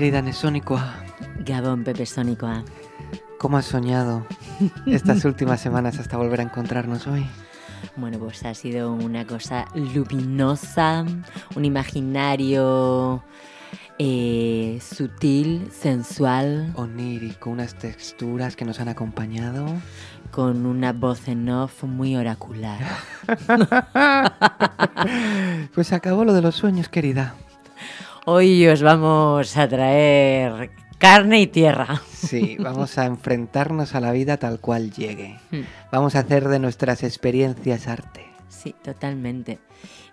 Querida Nesónicoa, Gabón Pepe Sónicoa. ¿cómo has soñado estas últimas semanas hasta volver a encontrarnos hoy? Bueno, pues ha sido una cosa luminosa, un imaginario eh, sutil, sensual, Onírico, unas texturas que nos han acompañado. con una voz en off muy oracular. Pues acabó lo de los sueños, querida. Hoy os vamos a traer carne y tierra. Sí, vamos a enfrentarnos a la vida tal cual llegue. Hmm. Vamos a hacer de nuestras experiencias arte. Sí, totalmente.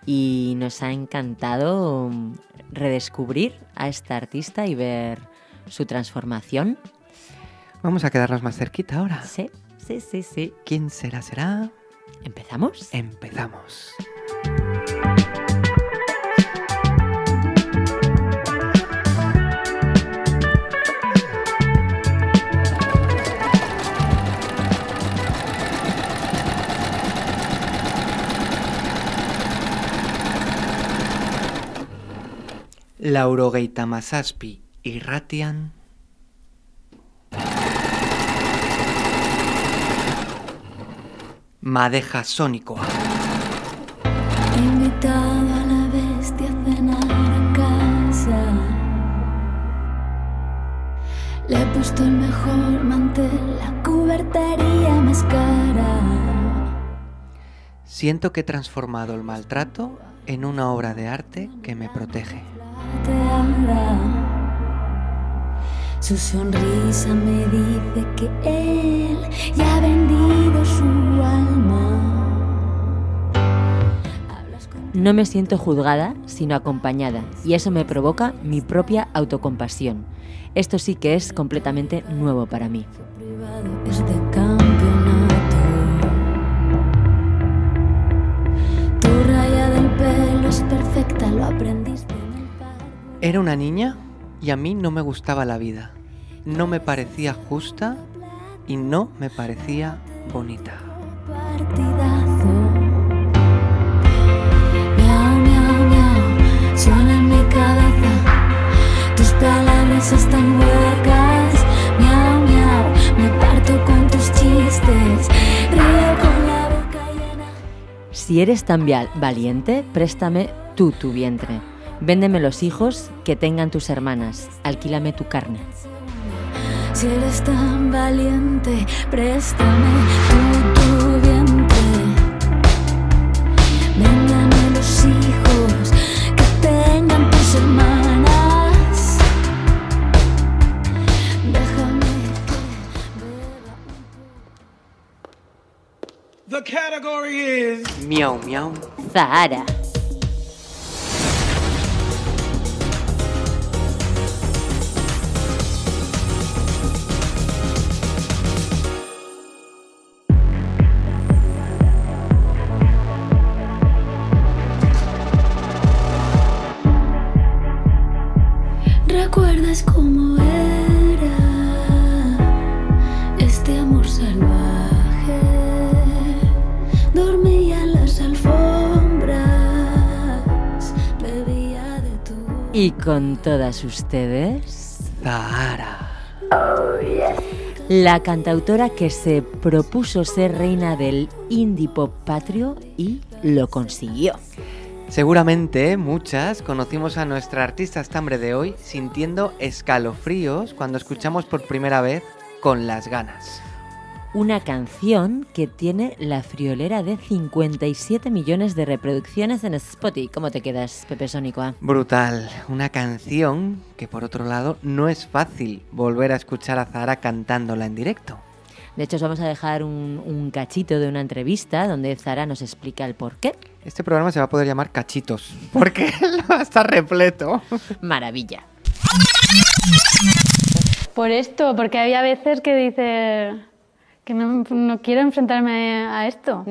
Y nos ha encantado redescubrir a esta artista y ver su transformación. Vamos a quedarnos más cerquita ahora. Sí, sí, sí, sí. ¿Quién será? ¿Será? ¿Empezamos? Empezamos. Laurogeita Masaspi y Ratian. Madeja Sónicoa. He invitado a la bestia a cenar a casa. Le he puesto el mejor mantel, la cubertería más cara. Siento que he transformado el maltrato en una obra de arte que me protege. Su sonrisa me dice que él ya ha vendido su alma. No me siento juzgada, sino acompañada, y eso me provoca mi propia autocompasión. Esto sí que es completamente nuevo para mí. Era una niña y a mí no me gustaba la vida. No me parecía justa y no me parecía bonita. partidazo. Miau, miau, miau, suena en mi cabeza. Tus palabras están huecas. Miau, miau, me parto con tus chistes. Río con la boca llena. Si eres tan valiente, préstame tú tu vientre. Véndeme los hijos que tengan tus hermanas. Alquílame tu carne. Si eres tan valiente, préstame tú tu vientre. Véndame los hijos que tengan tus hermanas. Déjame que beba The category is Miau, miau. Zahara. Y con todas ustedes, Zahara. la cantautora que se propuso ser reina del indie pop patrio y lo consiguió. Seguramente muchas conocimos a nuestra artista estambre de hoy sintiendo escalofríos cuando escuchamos por primera vez Con las ganas. Una canción que tiene la friolera de 57 millones de reproducciones en Spotify. ¿Cómo te quedas, Pepe Sónico? Brutal, una canción que por otro lado no es fácil volver a escuchar a Zahara cantándola en directo. De hecho, os vamos a dejar un, un cachito de una entrevista donde Zara nos explica el por qué. Este programa se va a poder llamar Cachitos, porque va a estar repleto. Maravilla. Por esto, porque había veces que dices que no, no quiero enfrentarme a esto.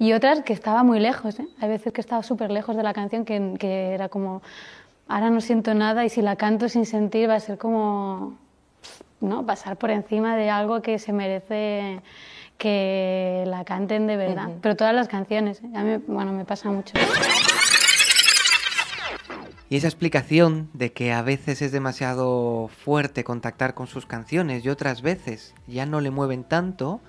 Y otras que estaba muy lejos. ¿eh? Hay veces que estaba súper lejos de la canción, que, que era como, ahora no siento nada y si la canto sin sentir va a ser como, ¿no? Pasar por encima de algo que se merece que la canten de verdad. Pero todas las canciones, ¿eh? a mí, bueno, me pasa mucho. Y esa explicación de que a veces es demasiado fuerte contactar con sus canciones y otras veces ya no le mueven tanto,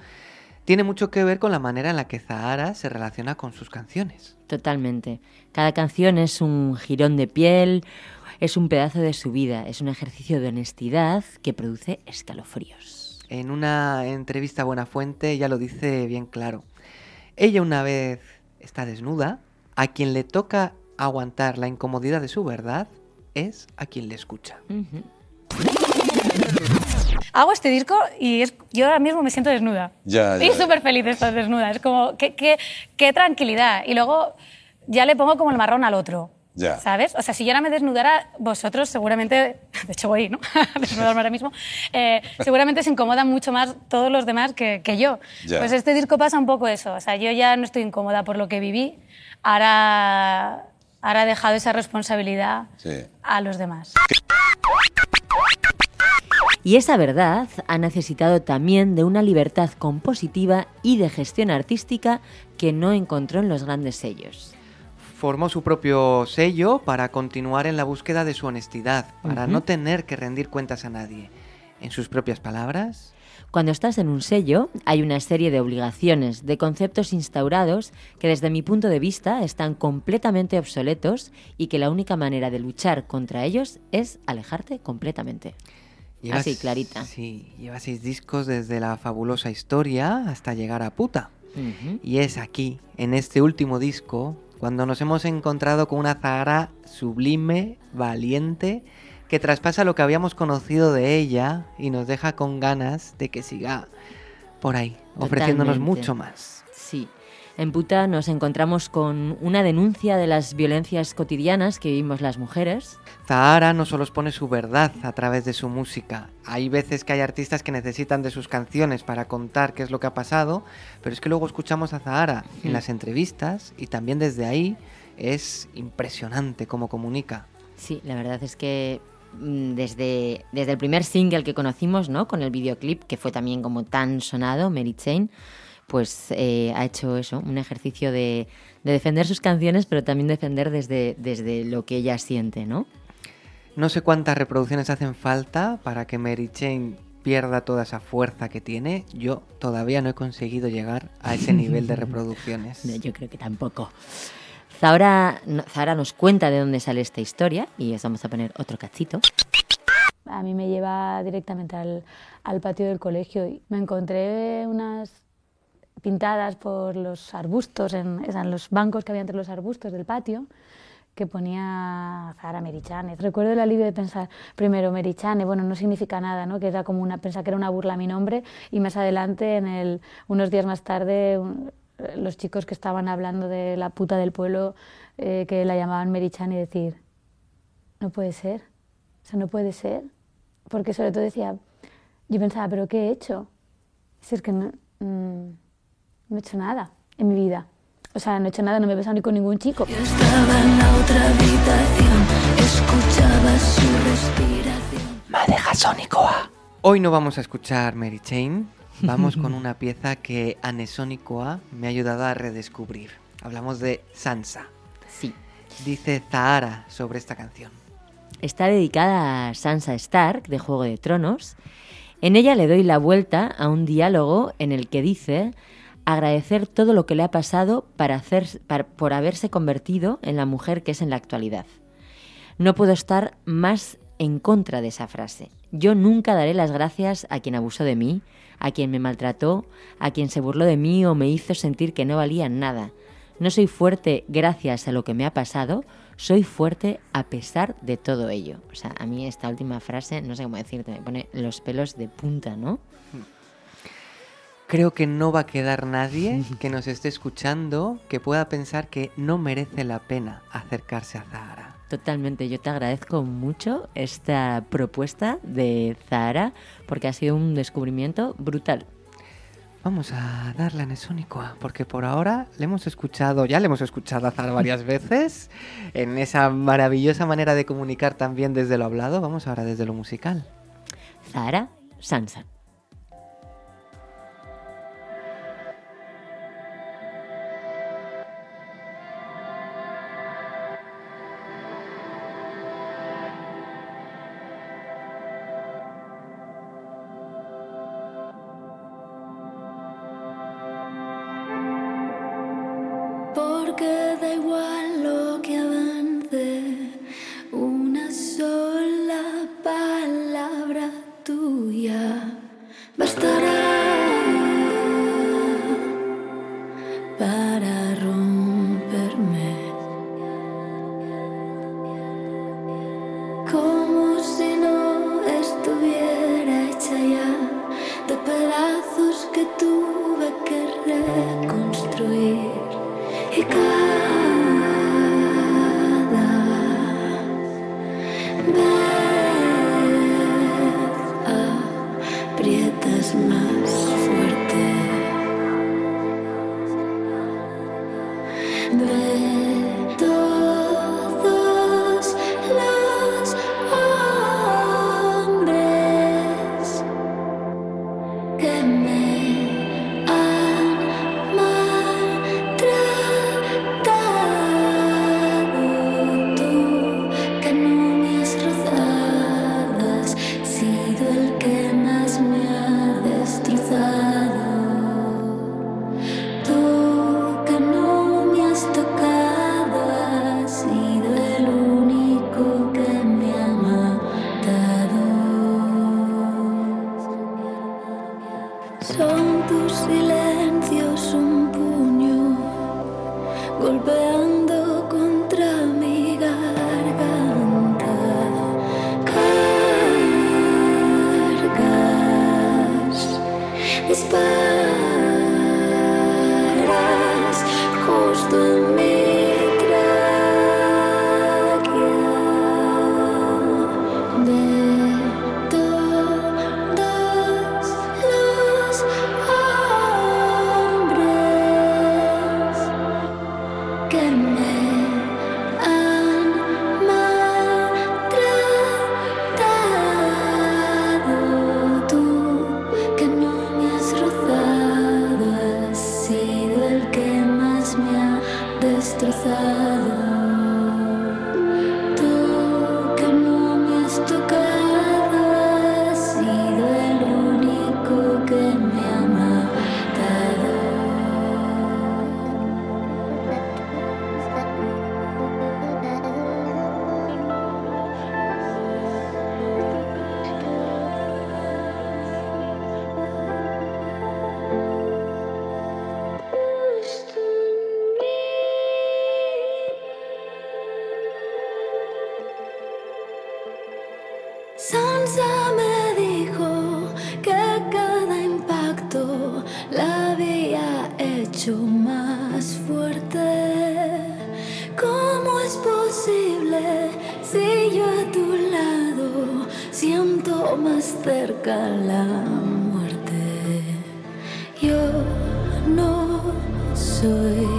tiene mucho que ver con la manera en la que Zahara se relaciona con sus canciones. Totalmente. Cada canción es un jirón de piel, es un pedazo de su vida, es un ejercicio de honestidad que produce escalofríos. En una entrevista a Buena Fuente ya lo dice bien claro. Ella una vez está desnuda, a quien le toca aguantar la incomodidad de su verdad es a quien le escucha. Ujú. Hago este disco y es, yo ahora mismo me siento desnuda. Ya, ya, Y súper feliz de estar desnuda. Es como, qué, qué, qué tranquilidad. Y luego ya le pongo como el marrón al otro. Ya. ¿Sabes? O sea, si yo ahora me desnudara, vosotros seguramente, de hecho voy, ¿no? A desnudarme ahora mismo, eh, seguramente se incomodan mucho más todos los demás que, que yo. Ya. Pues este disco pasa un poco eso. O sea, yo ya no estoy incómoda por lo que viví. Ahora, ahora he dejado esa responsabilidad Sí. a los demás. Y esa verdad ha necesitado también de una libertad compositiva y de gestión artística que no encontró en los grandes sellos. Formó su propio sello para continuar en la búsqueda de su honestidad, para no tener que rendir cuentas a nadie. En sus propias palabras, Cuando estás en un sello, hay una serie de obligaciones, de conceptos instaurados que desde mi punto de vista están completamente obsoletos y que la única manera de luchar contra ellos es alejarte completamente. Así, clarita. Sí, lleva seis discos desde la fabulosa historia hasta llegar a puta. Y es aquí, en este último disco, cuando nos hemos encontrado con una Zahara sublime, valiente, que traspasa lo que habíamos conocido de ella y nos deja con ganas de que siga por ahí, ofreciéndonos Totalmente. mucho más. Sí. En Puta nos encontramos con una denuncia de las violencias cotidianas que vivimos las mujeres. Zahara no solo expone su verdad a través de su música. Hay veces que hay artistas que necesitan de sus canciones para contar qué es lo que ha pasado, pero es que luego escuchamos a Zahara en Mm. las entrevistas y también desde ahí es impresionante cómo comunica. Sí, la verdad es que desde, desde el primer single que conocimos, ¿no? Con el videoclip, que fue también como tan sonado, Mary Chain, pues eh, ha hecho eso, un ejercicio de, de defender sus canciones, pero también defender desde, desde lo que ella siente, ¿no? No sé cuántas reproducciones hacen falta para que Mary Chain pierda toda esa fuerza que tiene. Yo todavía no he conseguido llegar a ese nivel de reproducciones. No, yo creo que tampoco. Zahara, no- Zahara nos cuenta de dónde sale esta historia y os vamos a poner otro cachito. A mí me lleva directamente al, patio del colegio y me encontré unas pintadas por los arbustos, en, en los bancos que había entre los arbustos del patio, que ponía Zahara Merichane. Recuerdo el alivio de pensar, primero Merichane, bueno, no significa nada, ¿no? que era como una, pensaba que era una burla mi nombre, y más adelante, en unos días más tarde, los chicos que estaban hablando de la puta del pueblo, eh, que la llamaban Merichane, y decir, no puede ser, o sea, no puede ser, porque sobre todo decía, yo pensaba, ¿pero qué he hecho? Si es que no, mm, no he hecho nada en mi vida. O sea, no he hecho nada, no me he besado ni con ningún chico. Yo estaba en la otra habitación, escuchaba su respiración. Madeja Sónicoa. Hoy no vamos a escuchar Mary Chain, vamos con una pieza que Anesónicoa me ha ayudado a redescubrir. Hablamos de Sansa. Sí. Dice Zahara sobre esta canción. Está dedicada a Sansa Stark de Juego de Tronos. En ella le doy la vuelta a un diálogo en el que dice agradecer todo lo que le ha pasado para hacer, para- por haberse convertido en la mujer que es en la actualidad. No puedo estar más en contra de esa frase. Yo nunca daré las gracias a quien abusó de mí, a quien me maltrató, a quien se burló de mí o me hizo sentir que no valía nada. No soy fuerte gracias a lo que me ha pasado, soy fuerte a pesar de todo ello. O sea, a mí esta última frase, no sé cómo decirte, me pone los pelos de punta, ¿no? Creo que no va a quedar nadie que nos esté escuchando que pueda pensar que no merece la pena acercarse a Zahara. Totalmente, yo te agradezco mucho esta propuesta de Zahara porque ha sido un descubrimiento brutal. Vamos a darle a Nesónicoa, porque por ahora le hemos escuchado, ya le hemos escuchado a Zahara varias veces, en esa maravillosa manera de comunicar también desde lo hablado, vamos ahora desde lo musical. Zahara Sansa. Cerca la muerte? Yo no soy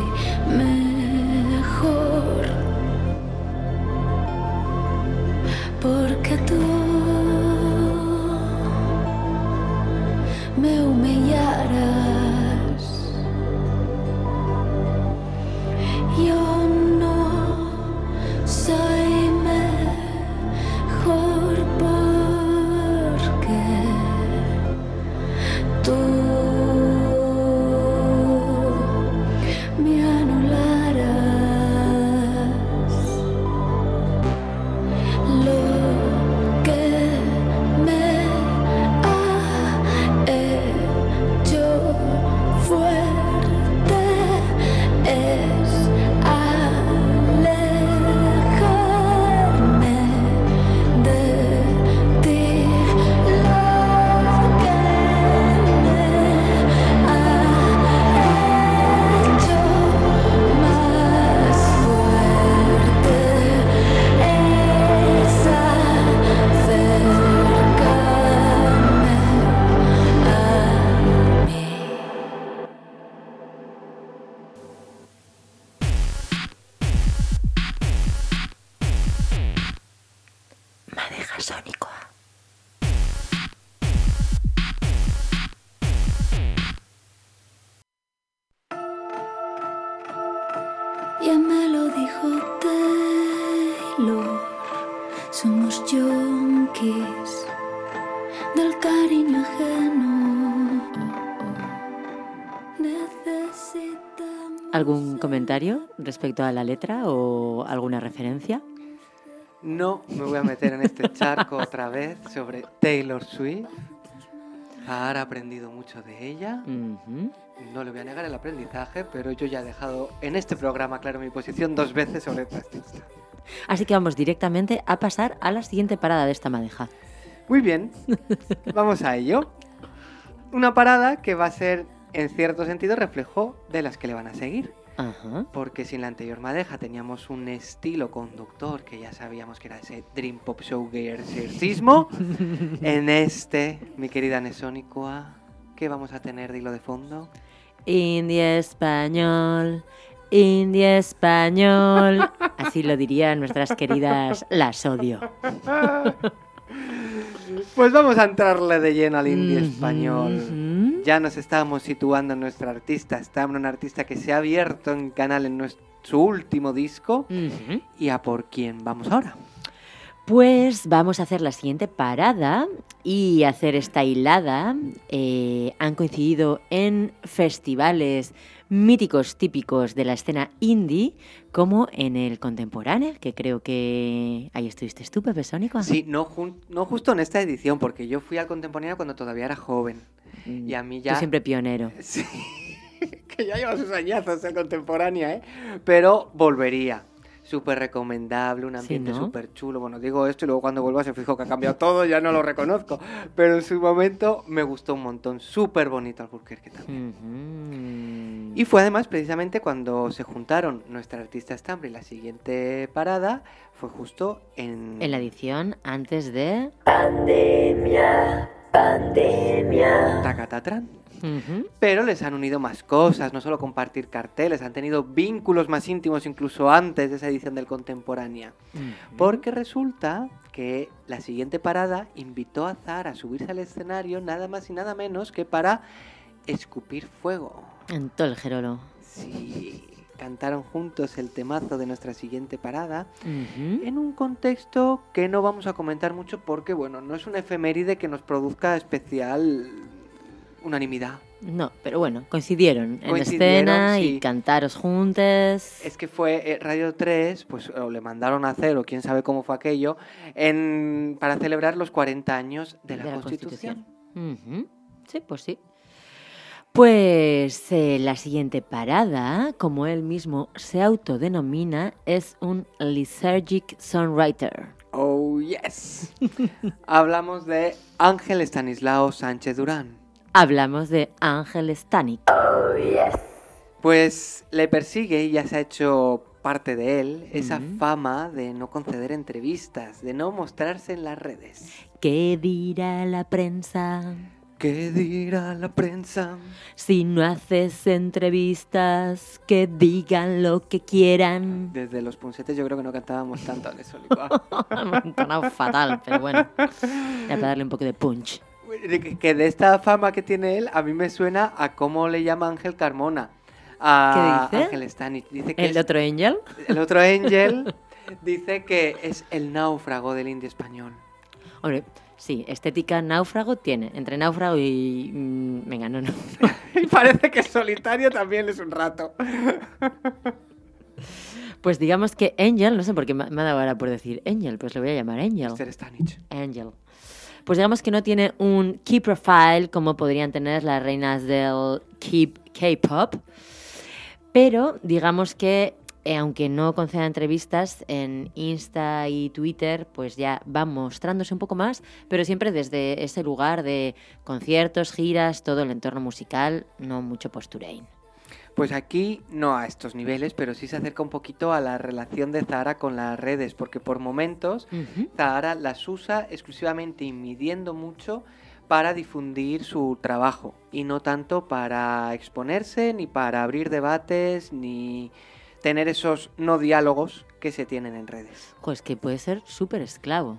la letra o alguna referencia? No me voy a meter en este charco otra vez sobre Taylor Swift. Ahora he aprendido mucho de ella. No le voy a negar el aprendizaje, pero yo ya he dejado en este programa claro mi posición dos veces sobre esta artista. Así que vamos directamente a pasar a la siguiente parada de esta madeja. Muy bien, vamos a ello. Una parada que va a ser, en cierto sentido, reflejo de las que le van a seguir. Ajá. Porque si en la anterior madeja teníamos un estilo conductor que ya sabíamos que era ese Dream Pop Show Gayersismo, en este, mi querida Nesónicua, ¿qué vamos a tener de hilo de fondo? Indie español, indie español. Así lo dirían nuestras queridas las odio. Pues vamos a entrarle de lleno al indie español. Ya nos estábamos situando en nuestra artista. Está en un artista que se ha abierto en canal en nuestro, su último disco. ¿Y a por quién vamos ahora? Pues vamos a hacer la siguiente parada y hacer esta hilada. Eh, han coincidido en festivales míticos típicos de la escena indie, como en el contemporáneo, que creo que ahí estuviste tú, Pepe Sónico. Sí, no, jun- no justo en esta edición, porque yo fui al contemporáneo cuando todavía era joven. Y a mí Tú ya... siempre pionero. Sí, que ya lleva sus añazos el contemporánea, ¿eh? Pero volvería. Súper recomendable, un Sí, ambiente ¿no? súper chulo. Bueno, digo esto y luego cuando vuelva se fijo que ha cambiado todo, ya no lo reconozco. Pero en su momento me gustó un montón. Súper bonito Albuquerque también. Ujú. Y fue además precisamente cuando se juntaron nuestra artista Stambre y la siguiente parada, fue justo en... En la edición antes de... Tacatatran. Pero les han unido más cosas, no solo compartir carteles, han tenido vínculos más íntimos incluso antes de esa edición del Contemporánea. Porque resulta que la siguiente parada invitó a Zara a subirse al escenario nada más y nada menos que para escupir fuego. En todo el Gerolo. Sí, cantaron juntos el temazo de nuestra siguiente parada en un contexto que no vamos a comentar mucho porque, bueno, no es una efeméride que nos produzca especial unanimidad. No, pero bueno, coincidieron en escena sí. y cantaros juntos. Es que fue eh, Radio 3, pues o le mandaron a hacer, o quién sabe cómo fue aquello, en, para celebrar los 40 años de la, Constitución. Sí, pues sí. Pues eh, la siguiente parada, como él mismo se autodenomina, es un Lysergic Songwriter. Oh, yes. Hablamos de Ángel Estanislao Sánchez Durán. Hablamos de Ángel Stanik. Pues le persigue y ya se ha hecho parte de él esa fama de no conceder entrevistas, de no mostrarse en las redes. ¿Qué dirá la prensa ¿Qué dirá la prensa? si no haces entrevistas? Que digan lo que quieran. Desde los punsetes yo creo que no cantábamos tanto en eso. Fatal, pero bueno. Ya para darle un poco de punch. Que- de esta fama que tiene él, a mí me suena a cómo le llama Ángel Carmona. A ¿Qué dice? Ángel Stanich. Dice que ¿El es- otro Angel? el otro Angel dice que es el náufrago del indie español. Hombre, sí, estética náufrago tiene. Entre náufrago y... mm, venga, no, no. Y parece que solitario también es un rato. Pues digamos que Angel, no sé por qué me ha dado ahora por decir Angel, pues le voy a llamar Angel. Angel. Pues digamos que no tiene un key profile como podrían tener las reinas del K-pop, pero digamos que eh, aunque no conceda entrevistas en Insta y Twitter, pues ya va mostrándose un poco más, pero siempre desde ese lugar de conciertos, giras, todo el entorno musical, no mucho posturein. Pues aquí no a estos niveles, pero sí se acerca un poquito a la relación de Zahara con las redes, porque por momentos Ujú. Zahara las usa exclusivamente y midiendo mucho para difundir su trabajo y no tanto para exponerse, ni para abrir debates, ni tener esos no diálogos que se tienen en redes. Jo, es que puede ser súper esclavo.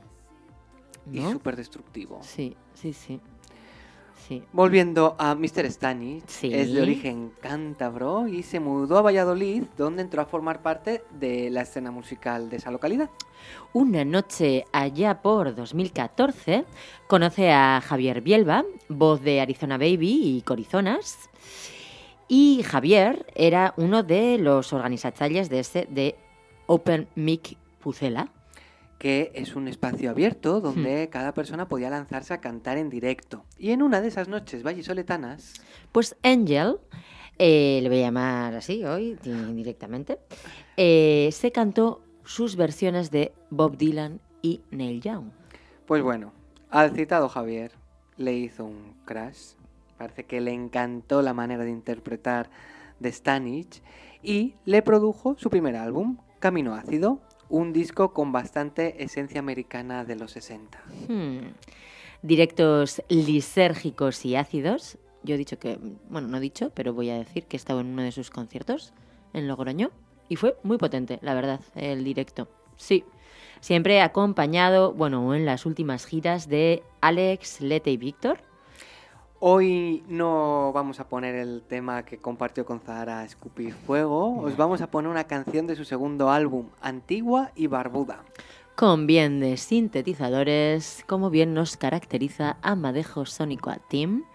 Y súper destructivo. Sí, sí, sí. Sí. Volviendo a Mr. Stanich, Sí. es de origen cántabro y se mudó a Valladolid, donde entró a formar parte de la escena musical de esa localidad. Una noche allá por 2014 conoce a Javier Bielba, voz de Arizona Baby y Corizonas. Y Javier era uno de los organizatarios de ese de Open Mic Pucela. Que es un espacio abierto Hmm. donde cada persona podía lanzarse a cantar en directo. Y en una de esas noches vallisoletanas, Pues Angel, eh, le voy a llamar así hoy di- directamente, eh, se cantó sus versiones de Bob Dylan y Neil Young. Pues bueno, al citado Javier le hizo un crash. Parece que le encantó la manera de interpretar de Stanich y le produjo su primer álbum, Camino Ácido, un disco con bastante esencia americana de los 60. Hmm. Directos lisérgicos y ácidos. Yo he dicho que, bueno, no he dicho, pero voy a decir que he estado en uno de sus conciertos en Logroño y fue muy potente, la verdad, el directo. Sí. Siempre acompañado, bueno, en las últimas giras de Alex, Lete y Víctor. Hoy no vamos a poner el tema que compartió con Zahara Escupir Fuego, os vamos a poner una canción de su segundo álbum, Antigua y Barbuda. Con bien de sintetizadores, como bien nos caracteriza a Madejo Sónico a Team,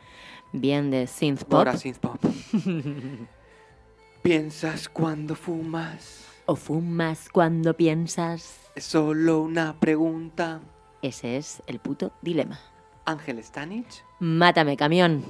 bien de synth pop Ahora synth pop. ¿Piensas cuando fumas? o fumas cuando piensas. Es solo una pregunta. Ese es el puto dilema. Ángel Stanich. Mátame, camión.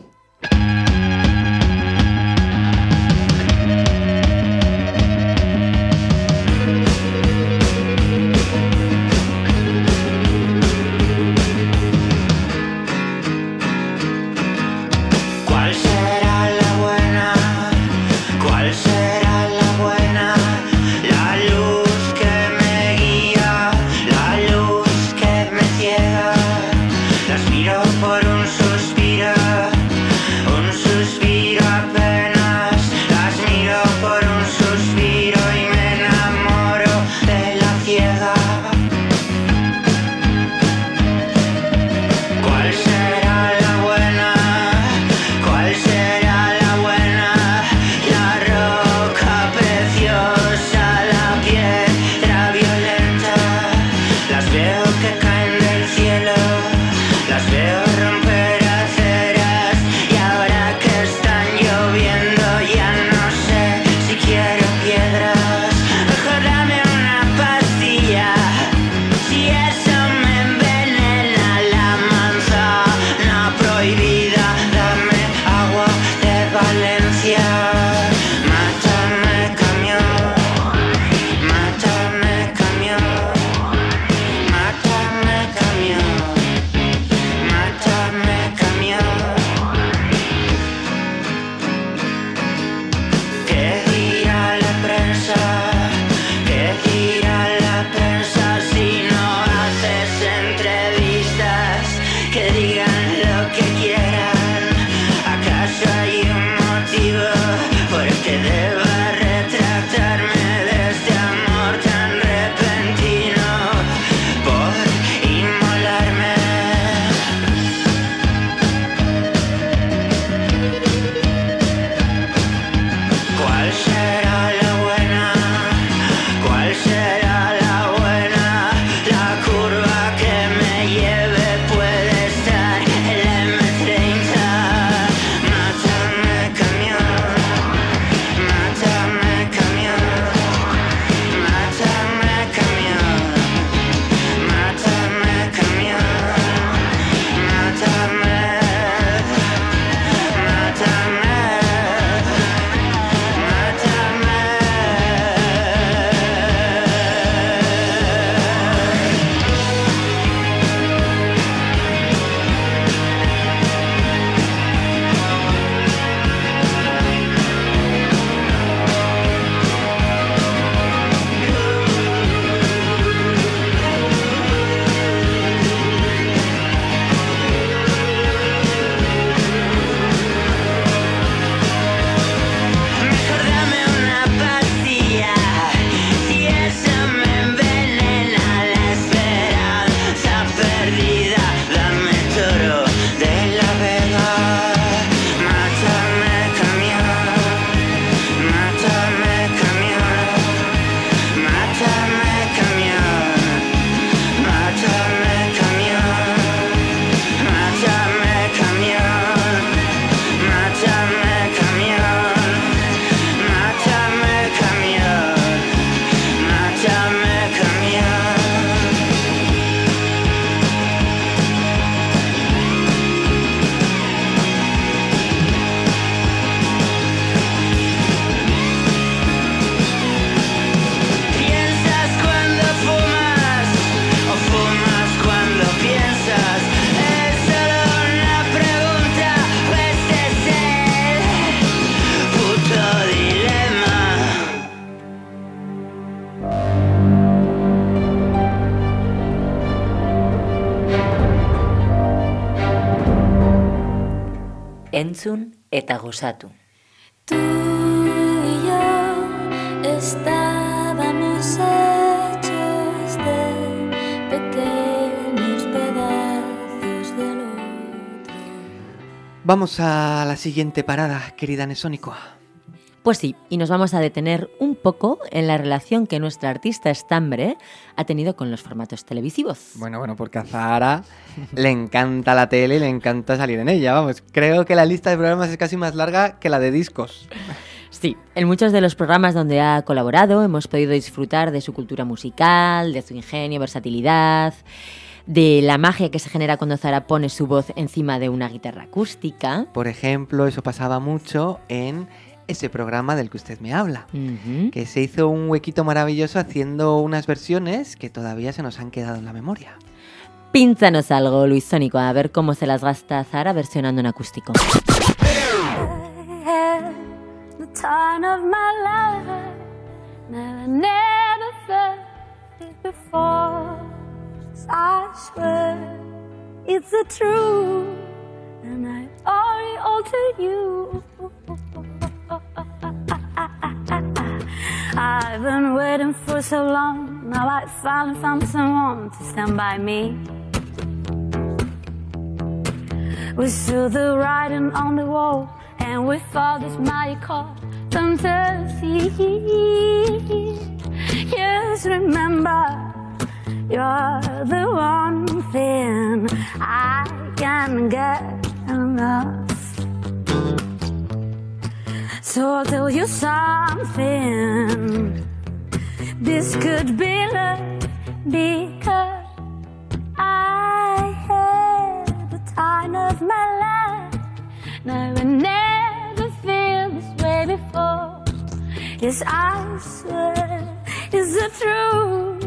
Gozatu. Tú y yo estábamos hechos de pequeños pedazos del otro. Vamos a la siguiente parada, querida Nesónico. Pues sí, y nos vamos a detener un poco en la relación que nuestra artista estambre ha tenido con los formatos televisivos. Bueno, bueno, porque a Zahara le encanta la tele y le encanta salir en ella. Vamos, creo que la lista de programas es casi más larga que la de discos. Sí, en muchos de los programas donde ha colaborado hemos podido disfrutar de su cultura musical, de su ingenio, versatilidad, de la magia que se genera cuando Zara pone su voz encima de una guitarra acústica. Por ejemplo, eso pasaba mucho en ese programa del que usted me habla. Que se hizo un huequito maravilloso haciendo unas versiones que todavía se nos han quedado en la memoria. Píntanos algo, Luis Sónico, a ver cómo se las gasta Zara versionando en acústico. had the time of my life. Never, never felt it before. I swear it's the truth, and I owe it all to you. I've been waiting for so long. Now I finally found someone to stand by me. We saw the writing on the wall, and we found this magical fantasy. Yes, remember, you're the one thing I can get enough. So I'll tell you something. This could be love because I had the time of my life. No, I never feel this way before. Yes, I swear it's the truth,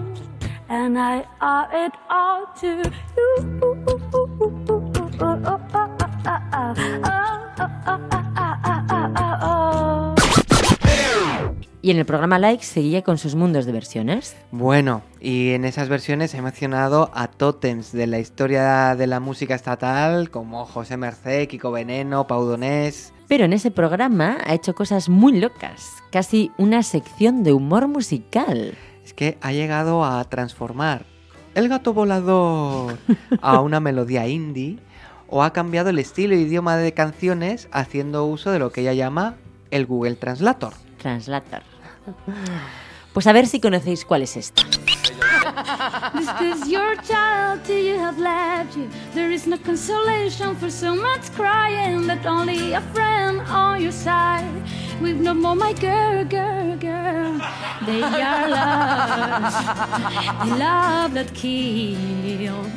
and I owe it all to you. Y en el programa Like seguía con sus mundos de versiones. Bueno, y en esas versiones he mencionado a tótems de la historia de la música estatal, como José Mercé, Kiko Veneno, Pau Donés. Pero en ese programa ha hecho cosas muy locas, casi una sección de humor musical. Es que ha llegado a transformar el gato volador a una melodía indie, o ha cambiado el estilo e idioma de canciones haciendo uso de lo que ella llama el Google Translator. Translator. Pues a ver si conocéis cuál es esta. This is your child till you have left you. There is no consolation for so much crying that only a friend on your side. We've no more, my girl, girl, girl. They are love, the love that kills.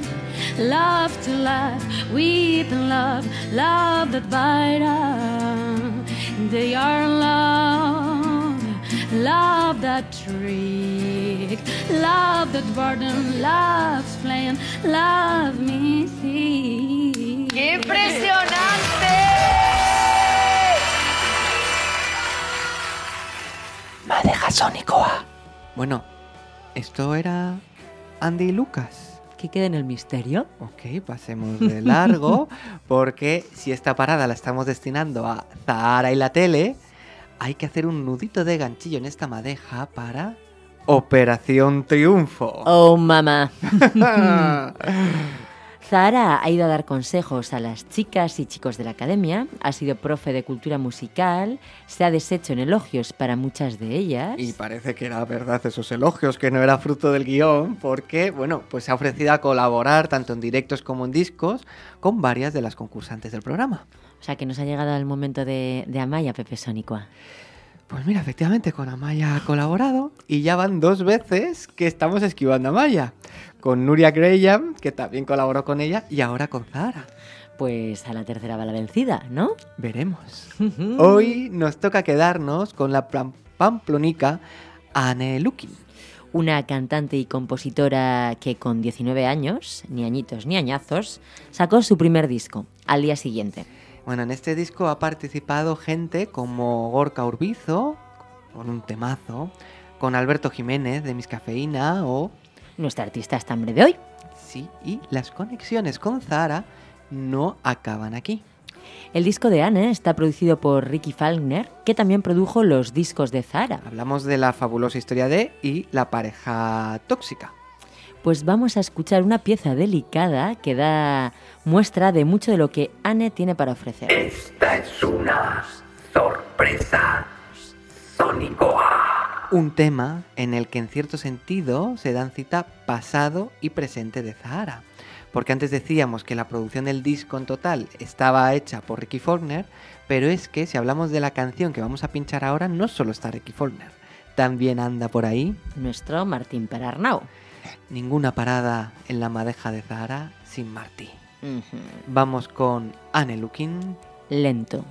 Love to laugh, weep and love, love that bite us. They are love, love that trick, love that burden, love's playing, love me see. ¡Madeja Sónicoa! Bueno, esto era Andy y Lucas. ¿Qué queda en el misterio? Ok, pasemos de largo, porque si esta parada la estamos destinando a Zahara y la tele, hay que hacer un nudito de ganchillo en esta madeja para Operación Triunfo. Oh, mamá. Zahara ha ido a dar consejos a las chicas y chicos de la academia, ha sido profe de cultura musical, se ha deshecho en elogios para muchas de ellas. Y parece que era verdad esos elogios, que no era fruto del guion, porque, bueno, pues se ha ofrecido a colaborar tanto en directos como en discos con varias de las concursantes del programa. O sea que nos ha llegado el momento de, de Amaya Pepe Sónicoa. Pues mira, efectivamente con Amaya ha colaborado y ya van dos veces que estamos esquivando a Amaya. Con Nuria Graham, que también colaboró con ella, y ahora con Zara. Pues a la tercera va la vencida, ¿no? Veremos. Hoy nos toca quedarnos con la pam- pamplonica Anne Lukin. Una cantante y compositora que con 19 años, ni añitos ni añazos, sacó su primer disco al día siguiente. Bueno, en este disco ha participado gente como Gorka Urbizo, con un temazo, con Alberto Jiménez de Mis Cafeína o Nuestra artista estambre de hoy. Sí, y las conexiones con Zara no acaban aquí. El disco de Anne está producido por Ricky Falkner, que también produjo los discos de Zara. Hablamos de la fabulosa historia de y la pareja tóxica. Pues vamos a escuchar una pieza delicada que da muestra de mucho de lo que Anne tiene para ofrecer. Esta es una sorpresa sónicoa. Un tema en el que en cierto sentido se dan cita pasado y presente de Zahara. Porque antes decíamos que la producción del disco en total estaba hecha por Ricky Faulkner, pero es que si hablamos de la canción que vamos a pinchar ahora, no solo está Ricky Faulkner, también anda por ahí Nuestro Martín Perarnau. ninguna parada en la madeja de Zahara sin Martí. Vamos con Anne. Lento. Lento,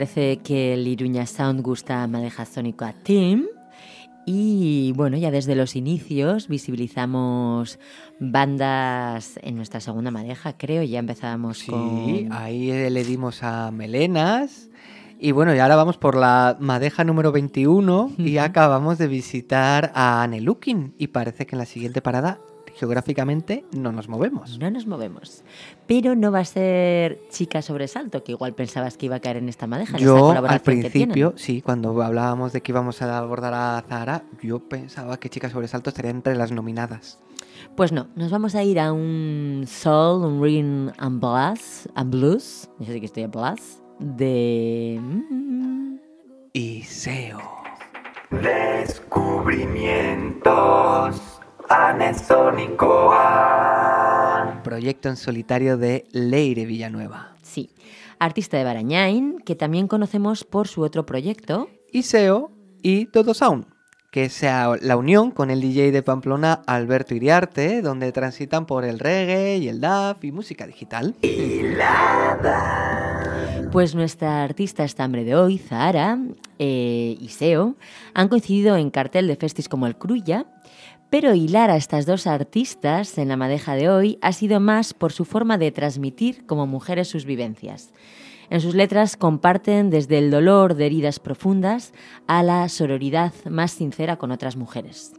parece que el Iruña Sound gusta a Madeja Sónico a Team. Y bueno, ya desde los inicios visibilizamos bandas en nuestra segunda madeja, creo. Ya empezábamos Sí, con. ahí eh, le dimos a Melenas. Y bueno, y ahora vamos por la madeja número 21 y acabamos de visitar a Anne Looking. Y parece que en la siguiente parada, geográficamente, no nos movemos. No nos movemos. Pero no va a ser Chica Sobresalto, que igual pensabas que iba a caer en esta madeja. en esta Yo al principio, sí, cuando hablábamos de que íbamos a abordar a Zahara, yo pensaba que Chicas Sobresalto estaría entre las nominadas. Pues no, nos vamos a ir a un soul, un rhythm and blues, and blues, yo sé que estoy a blues, de... mm, Y SEO. Descubrimientos anesónicoa. Proyecto en solitario de Leire Villanueva. Sí, artista de Barañain, que también conocemos por su otro proyecto, Y SEO y Todo Sound, que es a- la unión con el DJ de Pamplona Alberto Iriarte, donde transitan por el reggae y el dub y música digital. Pues nuestra artista estambre de hoy, Zahara eh, y Seo, han coincidido en cartel de festis como el Cruya, pero hilar a estas dos artistas en la madeja de hoy ha sido más por su forma de transmitir como mujeres sus vivencias. En sus letras comparten desde el dolor de heridas profundas a la sororidad más sincera con otras mujeres.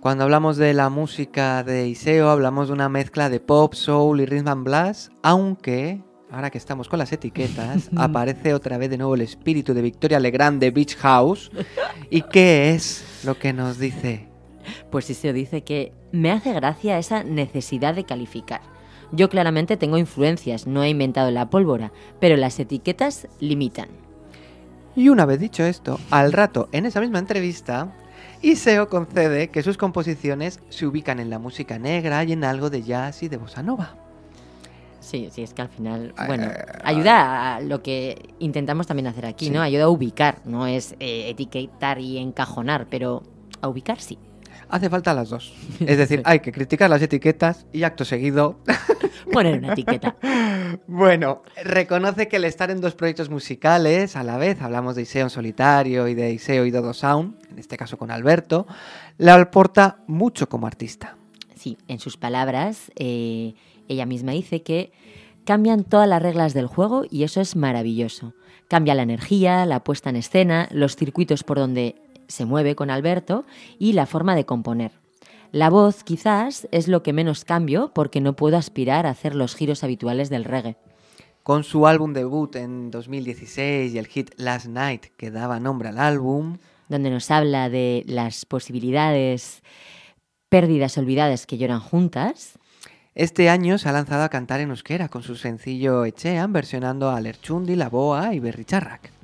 Cuando hablamos de la música de Iseo, hablamos de una mezcla de pop, soul y rhythm and blues, aunque, ahora que estamos con las etiquetas, aparece otra vez de nuevo el espíritu de Victoria Legrand de Beach House. ¿Y qué es lo que nos dice? Pues Iseo dice que me hace gracia esa necesidad de calificar. Yo claramente tengo influencias, no he inventado la pólvora, pero las etiquetas limitan. Y una vez dicho esto, al rato, en esa misma entrevista, Iseo concede que sus composiciones se ubican en la música negra y en algo de jazz y de bossa nova. Sí, sí, es que al final, bueno, ayuda a lo que intentamos también hacer aquí, ¿no? Ayuda a ubicar, no es eh, etiquetar y encajonar, pero a ubicar sí. Hace falta las dos. Es decir, hay que criticar las etiquetas y acto seguido Poner una etiqueta. Bueno, reconoce que el estar en dos proyectos musicales a la vez, hablamos de Iseo en solitario y de Iseo y Dodo Sound, en este caso con Alberto, le aporta mucho como artista. Sí, en sus palabras, eh, ella misma dice que cambian todas las reglas del juego y eso es maravilloso. Cambia la energía, la puesta en escena, los circuitos por donde se mueve con Alberto y la forma de componer. La voz quizás es lo que menos cambio porque no puedo aspirar a hacer los giros habituales del reggae. Con su álbum debut en 2016 y el hit Last Night que daba nombre al álbum, donde nos habla de las posibilidades pérdidas olvidadas que lloran juntas. este año se ha lanzado a cantar en euskera con su sencillo Echean versionando a Lerchundi, La Boa y Berry Charrac.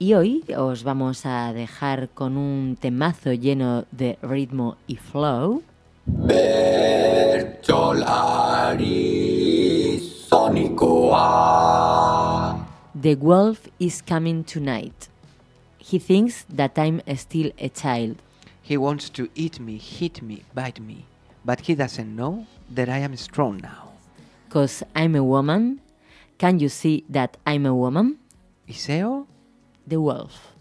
Y hoy os vamos a dejar con un temazo lleno de ritmo y flow. Bertsolari sonikoa. The wolf is coming tonight. He thinks that I'm still a child. He wants to eat me, hit me, bite me, but he doesn't know that I am strong now. Cause I'm a woman. Can you see that I'm a woman? Iseo, The wolf.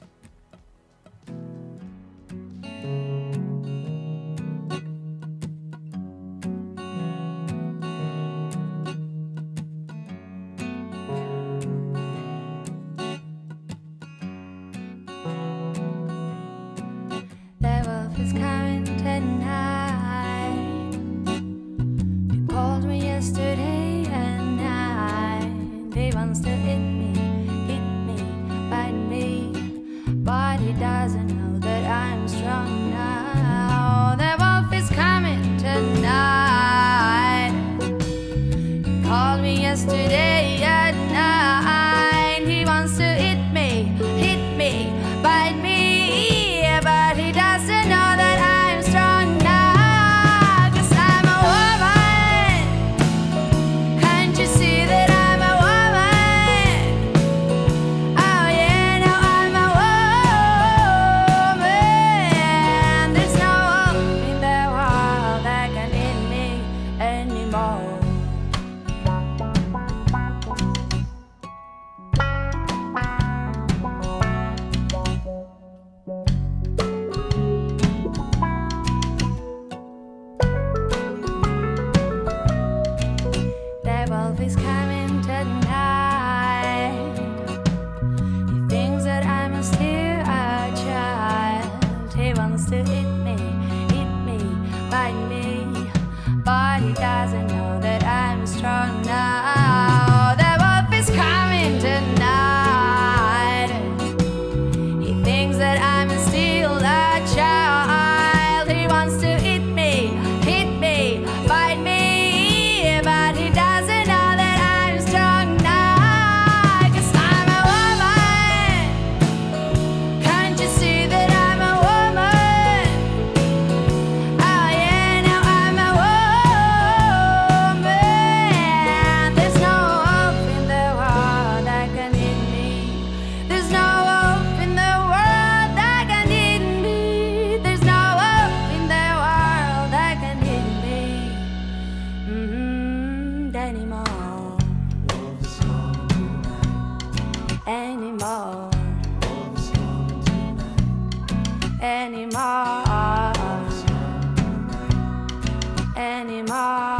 anymore.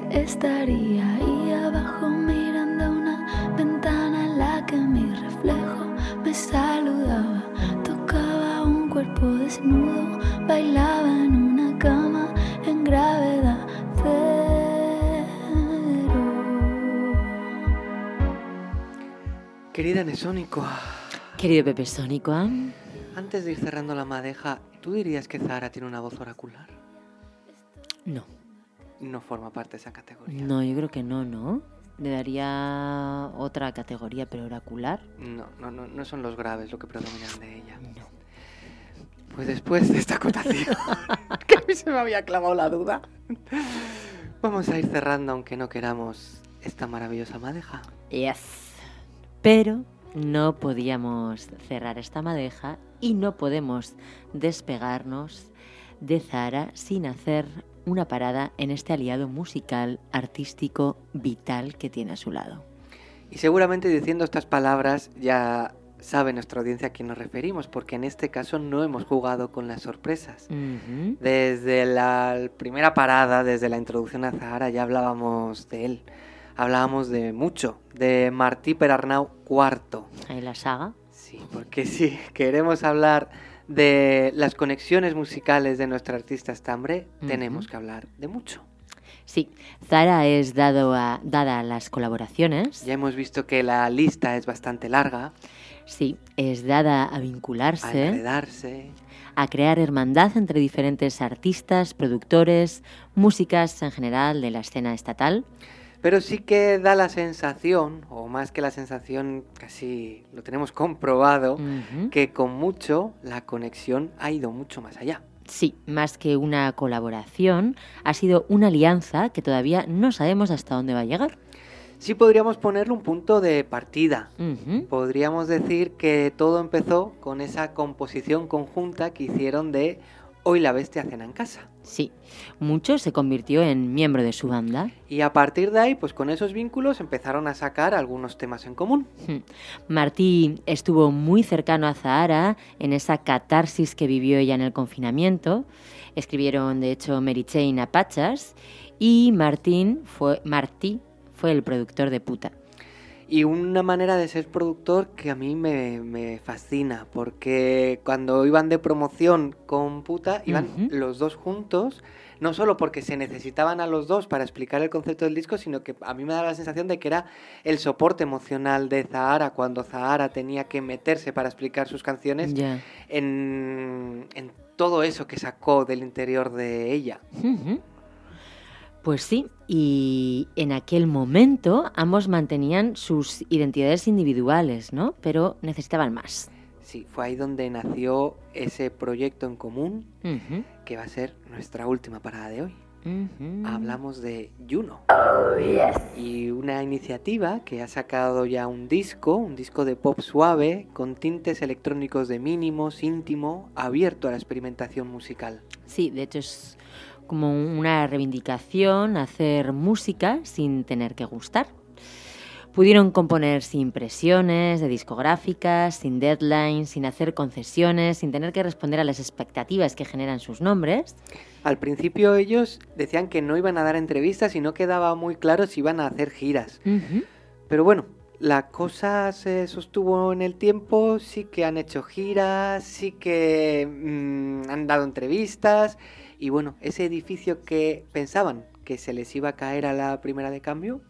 Que estaría ahí abajo mirando una ventana en la que mi reflejo me saludaba, tocaba un cuerpo desnudo, bailaba en una cama en gravedad cero. Querida Nesónicoa, Querido Pepe Sónico, ¿ah? antes de ir cerrando la madeja, ¿tú dirías que Zahara tiene una voz oracular? no, No forma parte de esa categoría. no, yo creo que no, ¿no? Le daría otra categoría, pero oracular. No, no, no, no son los graves lo que predominan de ella. Pues después de esta acotación, que a mí se me había clavado la duda, vamos a ir cerrando, aunque no queramos, esta maravillosa madeja. Yes. Pero no podíamos cerrar esta madeja y no podemos despegarnos de Zara sin hacer una parada en este aliado musical, artístico, vital que tiene a su lado. Y seguramente diciendo estas palabras ya sabe nuestra audiencia a quién nos referimos, porque en este caso no hemos jugado con las sorpresas. Desde la primera parada, desde la introducción a Zahara, ya hablábamos de él. Hablábamos de mucho, de Martí Perarnau IV. Ahí la saga. Sí, porque si queremos hablar de las conexiones musicales de nuestro artista estambre, tenemos que hablar de mucho. Sí, Zara es dado a, dada a las colaboraciones. Ya hemos visto que la lista es bastante larga, Sí, es dada a a vincularse. enredarse. a crear hermandad entre diferentes artistas, productores, músicas en general de la escena estatal. Pero sí que da la sensación, o más que la sensación, casi lo tenemos comprobado, que con mucho la conexión ha ido mucho más allá. Sí, más que una colaboración, ha sido una alianza que todavía no sabemos hasta dónde va a llegar. Sí podríamos ponerle un punto de partida. Podríamos decir que todo empezó con esa composición conjunta que hicieron de Hoy la bestia cena en casa. Sí, mucho se convirtió en miembro de su banda. Y a partir de ahí, pues con esos vínculos empezaron a sacar algunos temas en común. Hmm. Martí estuvo muy cercano a Zahara en esa catarsis que vivió ella en el confinamiento. Escribieron, de hecho, Mary Chain a Pachas y Martín fue, Martí fue el productor de Puta. Y una manera de ser productor que a mí me, me fascina, porque cuando iban de promoción con puta, iban los dos juntos, no solo porque se necesitaban a los dos para explicar el concepto del disco, sino que a mí me da la sensación de que era el soporte emocional de Zahara, cuando Zahara tenía que meterse para explicar sus canciones en, en todo eso que sacó del interior de ella. Pues sí, y en aquel momento ambos mantenían sus identidades individuales, ¿no? Pero necesitaban más. Sí, fue ahí donde nació ese proyecto en común que va a ser nuestra última parada de hoy. Hablamos de Juno. Y una iniciativa que ha sacado ya un disco, un disco de pop suave, con tintes electrónicos de mínimos, íntimo, abierto a la experimentación musical. Sí, de hecho es como una reivindicación hacer música sin tener que gustar. Pudieron componer sin presiones de discográficas, sin deadlines, sin hacer concesiones, sin tener que responder a las expectativas que generan sus nombres. Al principio ellos decían que no iban a dar entrevistas y no quedaba muy claro si iban a hacer giras. Pero bueno, la cosa se sostuvo en el tiempo, sí que han hecho giras, sí que mm, han dado entrevistas y bueno, ese edificio que pensaban que se les iba a caer a la primera de cambio,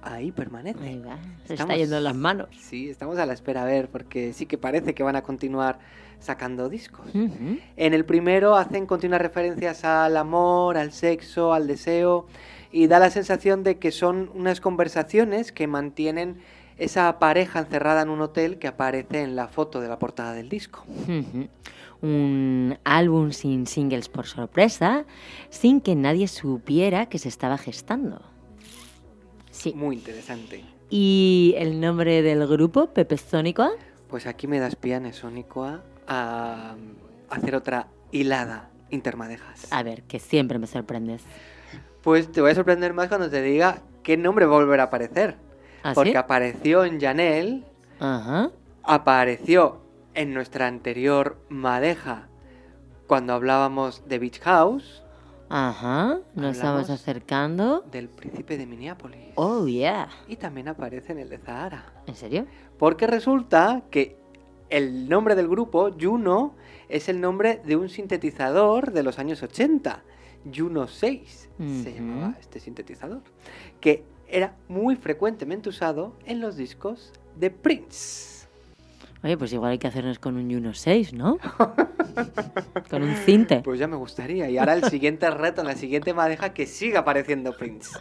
ahí permanece. Ahí va, Se Estamos- está yendo en las manos. Sí, estamos a la espera a ver, porque sí que parece que van a continuar sacando discos. Ujú. En el primero hacen continuas referencias al amor, al sexo, al deseo, y da la sensación de que son unas conversaciones que mantienen esa pareja encerrada en un hotel que aparece en la foto de la portada del disco. Ujú. Un álbum sin singles por sorpresa, sin que nadie supiera que se estaba gestando. Sí. Muy interesante. ¿Y el nombre del grupo, Pepe Sónico? Pues aquí me das pie, Nesónico, a, a hacer otra hilada intermadejas. A ver, que siempre me sorprendes. Pues te voy a sorprender más cuando te diga qué nombre va a volver a aparecer. ¿Ah, porque sí? apareció en Janel Ajá. apareció en nuestra anterior madeja cuando hablábamos de Beach House, Ajá, nos estamos acercando. del príncipe de Minneapolis. Oh, yeah. Y también aparece en el de Zahara. ¿En serio? Porque resulta que el nombre del grupo, Juno, es el nombre de un sintetizador de los años 80. Juno 6 se llamaba este sintetizador. Que era muy frecuentemente usado en los discos de Prince. Oye, pues igual hay que hacernos con un Juno 6, ¿no? con un cinte. Pues ya me gustaría. Y ahora el siguiente reto, en la siguiente madeja, que siga apareciendo Prince.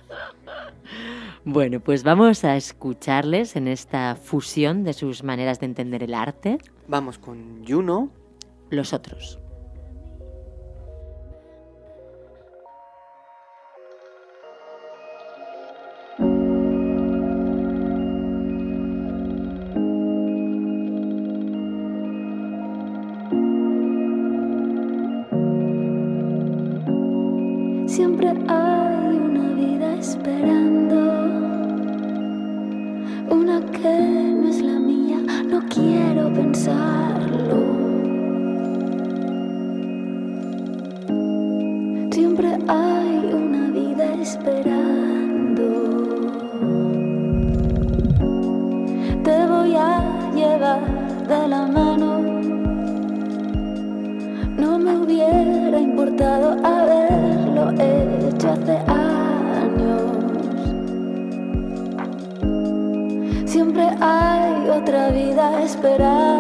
Bueno, pues vamos a escucharles en esta fusión de sus maneras de entender el arte, Vamos con Juno. los otros. De la mano. No me hubiera importado haberlo hecho hace años. Siempre hay otra vida esperando.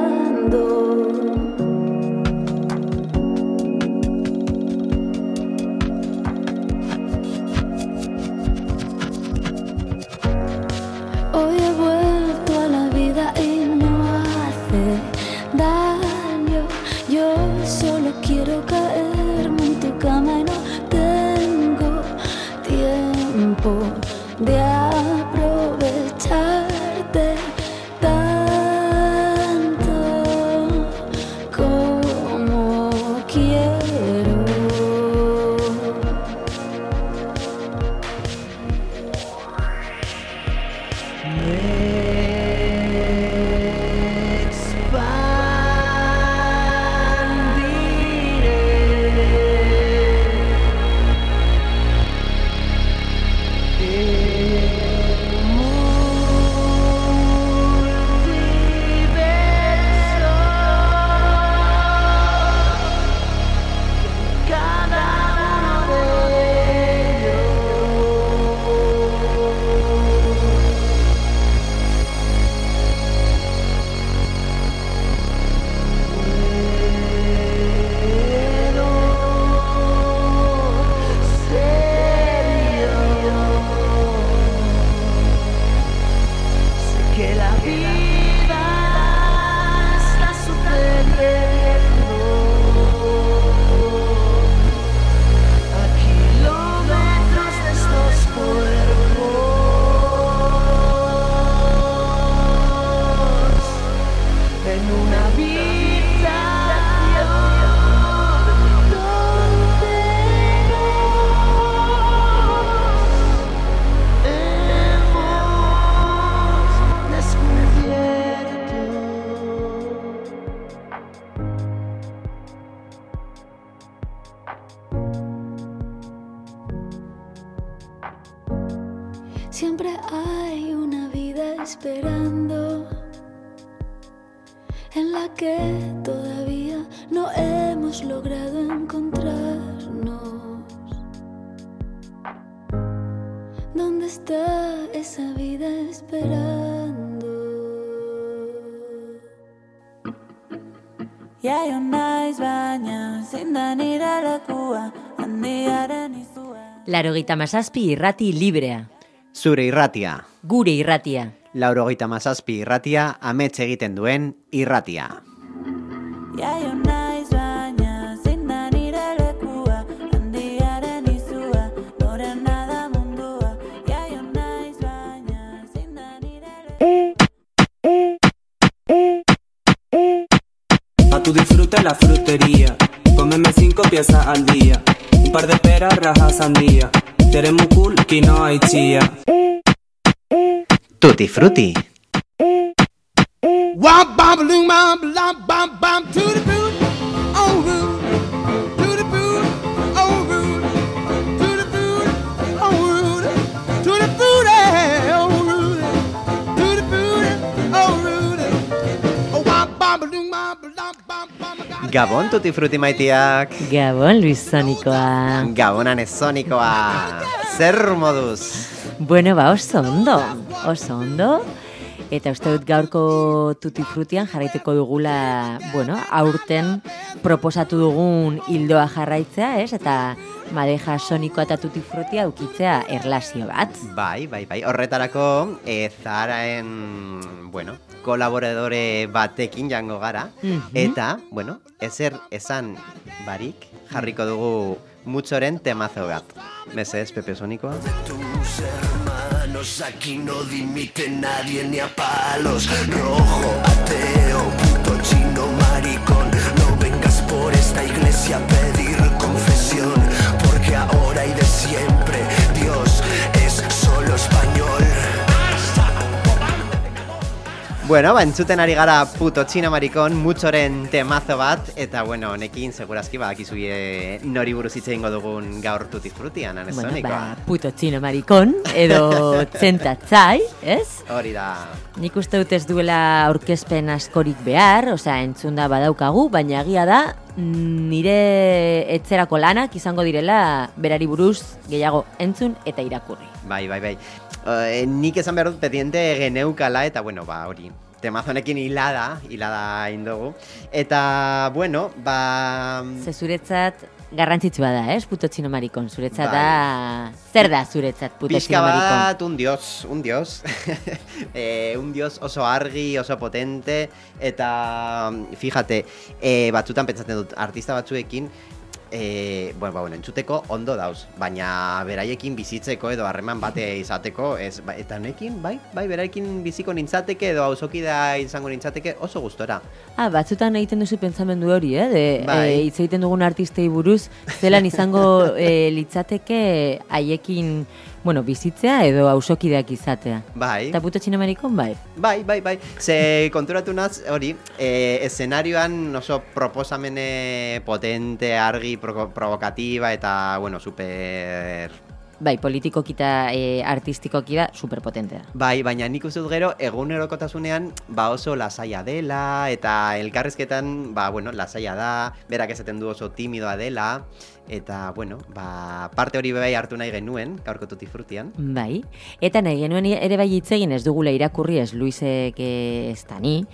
Siempre hay una vida esperando en la que todavía no hemos logrado encontrarnos. ¿Dónde está esa vida esperando? Jaio naiz baina zein da nire lekua handiaren izua. Larogeita mazazpi irrati librea. Zure irratia. Gure irratia. Laurogeita mazazpi irratia, amets egiten duen irratia. Jaio naiz baina zein da nire lekua handiaren izua norena da mundua. Jaio naiz baina zein da nire A tu disfrute la frutería. Cómeme cinco piezas al día. Un par de peras, rajas, sandía. Eres muy cool, y chía. Tutti frutti. Loom lom bom bom to Gabon tuti fruti maitiak. Gabon, Luis Sonikoa. Gabonan ezonikoa. Zer moduz? Bueno, ba, oso ondo, oso ondo. Eta uste dut gaurko tuti frutian jarraiteko dugula, bueno, aurten proposatu dugun hildoa jarraitzea, ez? Eta madeja sonikoa eta tuti frutia ukitzea erlazio bat. Bai, bai, bai. Horretarako, e, Zaharaen, bueno, kolaboradore batekin jango gara. Mhm. Eta, bueno, ezer esan barik jarriko dugu mutxoren temazo bat. Mesedez, Pepe Sonikoa. Aquí no dimite nadie ni a palos. Rojo, ateo, puto chino, maricón. Bueno, ba, entzuten ari gara puto txina marikon, mutxoren temazo bat, eta bueno, honekin segurazki badakizu e, nori buruz hitz egingo dugun gaur tuti frutian, Bueno, anezonikoa. ba, puto txino marikon, edo txentatzai, ez? Hori da. Nik uste dut ez duela aurkezpen askorik behar, osea, entzun da badaukagu, baina egia da, nire etzerako lanak izango direla berari buruz gehiago entzun eta irakurri. Bai, bai, bai. Eh, nik esan behar dut petiente geneukala, eta bueno, ba, hori. Temazo honekin hilada, hilada indogu. Eta, bueno, ba... Ze zuretzat garrantzitsua da, ez? Puto txino marikon. Zuretzat Bai. da... Zer da zuretzat puto Pixka txino marikon? bat, un dios, un dios. eh, un dios oso argi, oso potente, eta, fíjate, eh, batzutan pentsatzen dut, artista batzuekin, eh, bueno, ba, bueno, entzuteko ondo dauz, baina beraiekin bizitzeko edo harreman bate izateko, ez, ba, eta honekin, bai, bai, beraiekin biziko nintzateke edo auzokida izango nintzateke oso gustora. Ah, batzutan egiten duzu pentsamendu hori, eh? De, Bai. hitz egiten dugun artistei buruz, zelan izango eh, litzateke haiekin, bueno, bizitzea edo ausokideak izatea. Bai. Eta puto txino marikon, bai. Bai, bai, bai. Ze konturatu naz, hori, e, eszenarioan oso proposamene potente, argi, pro provokatiba eta, bueno, super... Bai, politikoki eta eh, artistikoki da superpotentea. Bai, baina nik uste dut gero egunerokotasunean ba oso lasaia dela eta elkarrizketan ba bueno, lasaia da, berak esaten du oso timidoa dela eta bueno, ba parte hori bai hartu nahi genuen gaurko tuti frutian. Bai, eta nahi genuen ere bai hitz egin ez dugula irakurri ez Luisek eh, ez da ni,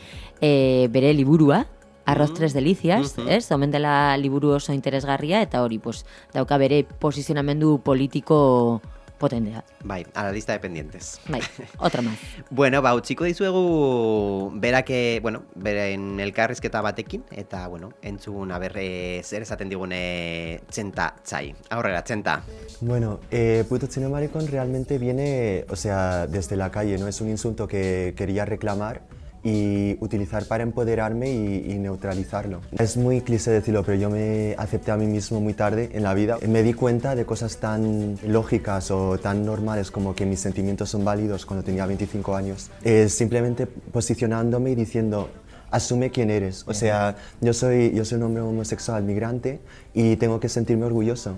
eh, bere liburua, Arroz tres delicias, Mhm. ez? Omen dela liburu oso interesgarria eta hori, pues, dauka bere posizionamendu politiko potentea. Bai, a la lista de pendientes. Bai, otra más. Bueno, ba, utziko dizuegu berake, bueno, beren elkarrizketa batekin, eta, bueno, entzun aberre zer esaten digune txenta txai. Aurrera, txenta. Bueno, eh, puto chino maricón realmente viene, o sea, desde la calle, ¿no? Es un insulto que quería reclamar y utilizar para empoderarme y, y neutralizarlo. Es muy cliché decirlo, pero yo me acepté a mí mismo muy tarde en la vida. Me di cuenta de cosas tan lógicas o tan normales como que mis sentimientos son válidos cuando tenía 25 años. Eh, simplemente posicionándome y diciendo, asume quién eres. O sea, yo soy, yo soy un hombre homosexual migrante y tengo que sentirme orgulloso.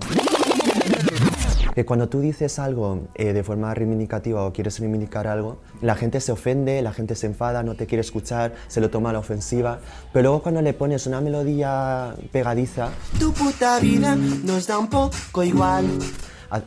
Que cuando tú dices algo eh, de forma reivindicativa o quieres reivindicar algo, la gente se ofende, la gente se enfada, no te quiere escuchar, se lo toma a la ofensiva. Pero luego cuando le pones una melodía pegadiza, Tu puta vida nos da un poco igual.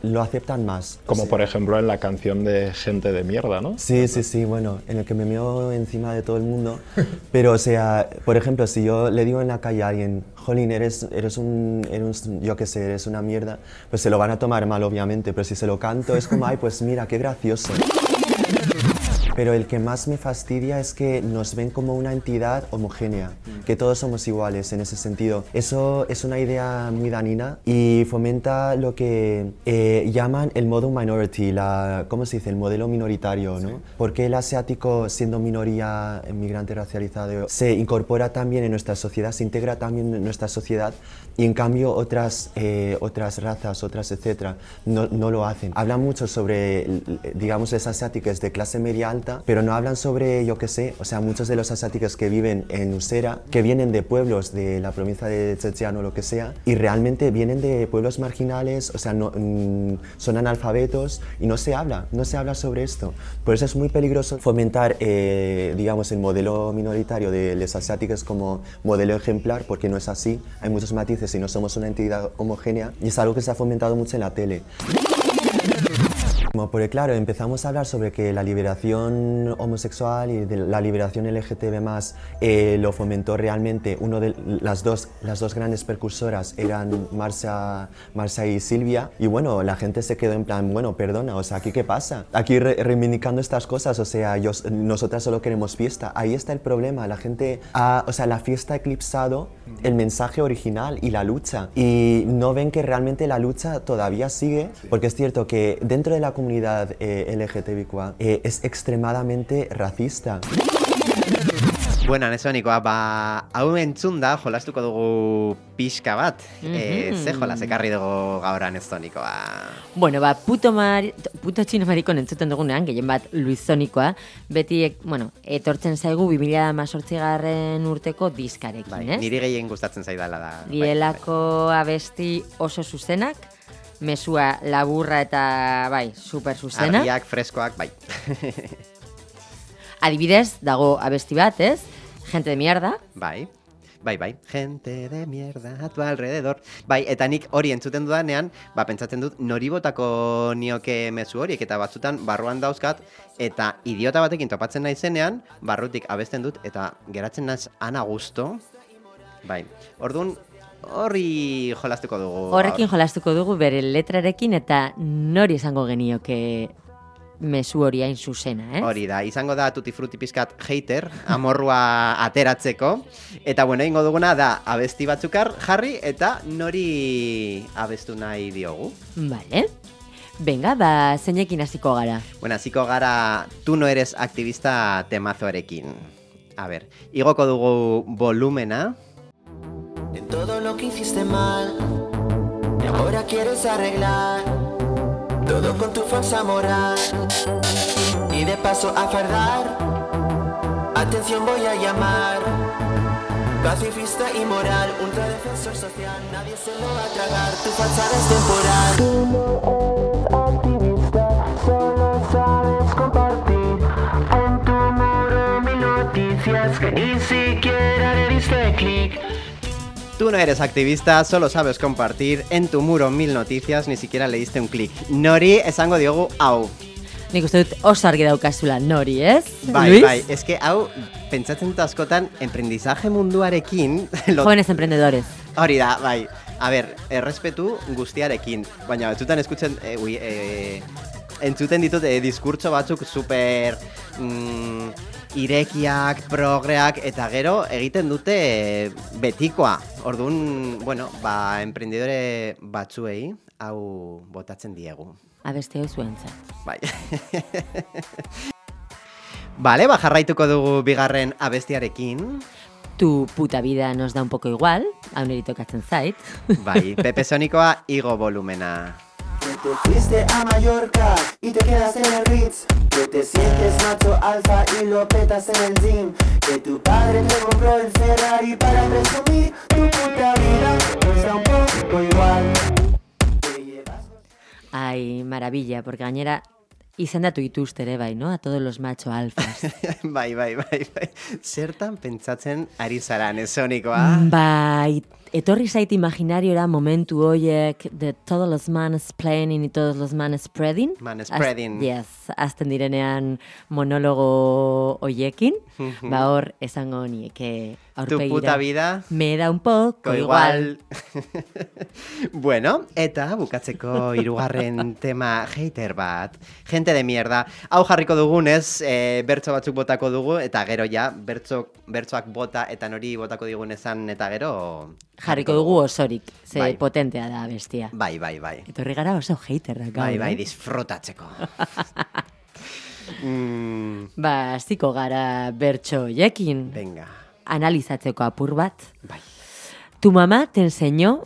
Lo aceptan más. Como por ejemplo en la canción de Gente de Mierda, ¿no? Sí, sí, sí, bueno, en el que me meo encima de todo el mundo. Pero, o sea, por ejemplo, si yo le digo en la calle a alguien, Jolín, eres, eres un, eres, un- yo qué sé, eres una mierda, pues se lo van a tomar mal, obviamente. Pero si se lo canto, es como, ay, pues mira, qué gracioso. Pero el que más me fastidia es que nos ven como una entidad homogénea, que todos somos iguales en ese sentido. Eso es una idea muy danina y fomenta lo que eh, llaman el modo minority, la, ¿cómo se dice? El modelo minoritario, ¿no? Porque el asiático, siendo minoría inmigrante racializado, se incorpora también en nuestra sociedad, se integra también en nuestra sociedad y en cambio otras, eh, otras razas, otras etcétera, no, no lo hacen. Hablan mucho sobre, digamos, las asiáticas de clase media falta, pero no hablan sobre, yo qué sé, o sea, muchos de los asiáticos que viven en Usera, que vienen de pueblos de la provincia de Zhejiang o lo que sea, y realmente vienen de pueblos marginales, o sea, no, mm, son analfabetos y no se habla, no se habla sobre esto. Por eso es muy peligroso fomentar, eh, digamos, el modelo minoritario de los asiáticos como modelo ejemplar, porque no es así, hay muchos matices y no somos una entidad homogénea, y es algo que se ha fomentado mucho en la tele. Porque claro, empezamos a hablar sobre que la liberación homosexual y de la liberación LGTB más eh, lo fomentó realmente uno de las dos, las dos grandes percursoras eran Marcia, Marcia y Silvia. Y bueno, la gente se quedó en plan, bueno, perdona, o sea, ¿aquí qué pasa? Aquí re- reivindicando estas cosas, o sea, yo, nosotras solo queremos fiesta, ahí está el problema, la gente, ha- o sea, la fiesta ha eclipsado el mensaje original y la lucha. Y no ven que realmente la lucha todavía sigue, porque es cierto que dentro de la comunidad eh, LGTBIQA eh, es extremadamente racista. Bueno, Nesonikoa, ba, hau entzun da, jolastuko dugu pixka bat. Eh, Mhm. ze jolas ekarri dugu gaur Nesonikoa. Bueno, ba, puto, mari, puto txino marikon entzuten dugunean, gehien bat Luizonikoa, beti, bueno, etortzen zaigu 2018 garren urteko diskarekin, Bai, ez? niri gehien gustatzen zaidala da. bai. Dielako abesti oso zuzenak, mesua laburra eta, bai, super zuzena. Argiak, freskoak, bai. Adibidez, dago abesti bat, ez? Gente de mierda. Bai. Bai, bai, gente de mierda a tu alrededor. Bai, eta nik hori entzuten dudanean, ba, pentsatzen dut, nori botako nioke mezu horiek, eta batzutan barruan dauzkat, eta idiota batekin topatzen naizenean, barrutik abesten dut, eta geratzen naiz ana gusto. Bai, orduan, horri jolastuko dugu. Horrekin jolastuko dugu bere letrarekin eta nori esango genioke mesu hori hain zuzena, eh? Hori da, izango da tutti frutti pizkat hater, amorrua ateratzeko. Eta bueno, ingo duguna da abesti batzukar jarri eta nori abestu nahi diogu. Vale. Venga, ba, zeinekin hasiko gara. Bueno, hasiko gara tu no eres aktivista temazoarekin. A ver, igoko dugu volumena. En todo lo que hiciste mal y ahora quieres arreglar todo con tu falsa moral y de paso a fardar. Atención voy a llamar. Pacifista y moral, ultradefensor social, nadie se lo va a tragar, tu falsada es temporal. Tú no eres activista, solo compartir noticias que ni siquiera le diste clic. Tú no eres activista, solo sabes compartir en tu muro mil noticias, ni siquiera le diste un clic. Nori esango diogu hau. Nik uste dut oso argi daukazula nori, ez? Bai, Luis? bai, eske hau pentsatzen dut askotan emprendizaje munduarekin lo- Jóvenes emprendedores. Hori da, bai. A ber, errespetu guztiarekin, baina batzutan eskutzen, e, ui, e, entzuten ditut e, diskurtso batzuk super mm, irekiak, progreak, eta gero egiten dute e, betikoa. Orduan, bueno, ba, emprendedore batzuei, hau botatzen diegu. Abeste hau zuentzat. Bai. Bale, ba, jarraituko dugu bigarren abestiarekin. Tu puta vida nos da un poco igual, hau niri tokatzen zait. Bai, Pepe Sonikoa igo volumena. Que te fuiste a Mallorca y te quedas en el Ritz. Que te sientes macho alfa y lo petas en el gym. Que tu padre te compró el Ferrari para presumir. Tu puta vida da un poco igual. Ai, maravilla, porque gainera izendatu dituzte ere bai, no? A todos los macho alfas. bai, bai, bai, bai. Zertan pentsatzen ari zara, Nesonikoa? Bai, etorri zait imaginariora momentu hoiek de todos los manes planning y todos los manes spreading. Manspreading. Az- yes, azten direnean monologo hoiekin. ba hor, esango nieke Tu aurpegira. puta vida. Me da un poco Ko igual. bueno, eta bukatzeko hirugarren tema hater bat. Gente de mierda. Hau jarriko dugunez, e, bertso batzuk botako dugu, eta gero ja, bertso, bertsoak bota eta nori botako digunezan eta gero... Jarriko dugu osorik, ze Bai. potentea da bestia. Bai, bai, bai. Etorri gara oso haterrak gaur, Bai, bai, eh? disfrutatzeko. mm, Ba, hasiko gara bertso hoiekin. Venga. Analizatzeko apur bat. Tu mamá te enseñó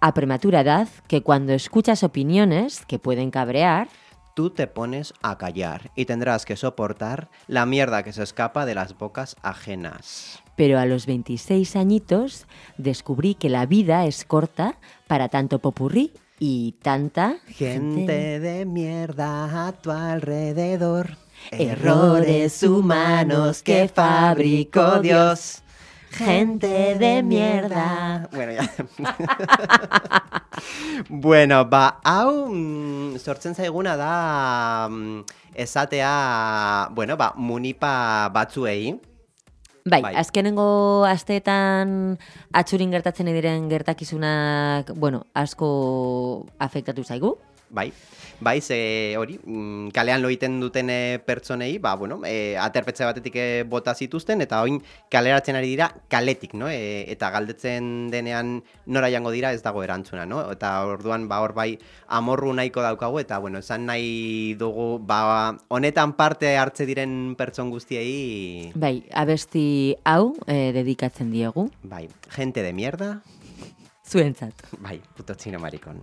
a prematura edad que cuando escuchas opiniones que pueden cabrear, tú te pones a callar y tendrás que soportar la mierda que se escapa de las bocas ajenas. Pero a los 26 añitos descubrí que la vida es corta para tanto popurrí y tanta Gente de mierda a tu alrededor. Errores humanos que fabricó Dios. Gente de mierda. Bueno, ya. bueno, ba, hau mm, sortzen zaiguna da mm, esatea, bueno, ba, munipa batzuei. Bai, Bai. azkenengo asteetan atxurin gertatzen diren gertakizunak, bueno, asko afektatu zaigu. Bai, bai, ze hori, mm, kalean loiten duten eh, pertsonei, ba, bueno, e, aterpetxe batetik eh, bota zituzten, eta oin kaleratzen ari dira kaletik, no? E, eta galdetzen denean nora jango dira ez dago erantzuna, no? Eta orduan, ba, hor bai, amorru nahiko daukagu, eta, bueno, esan nahi dugu, ba, honetan parte hartze diren pertson guztiei, Bai, abesti hau eh, dedikatzen diegu. bai, gente de mierda, Zuentzat. bai, puto txino marikon.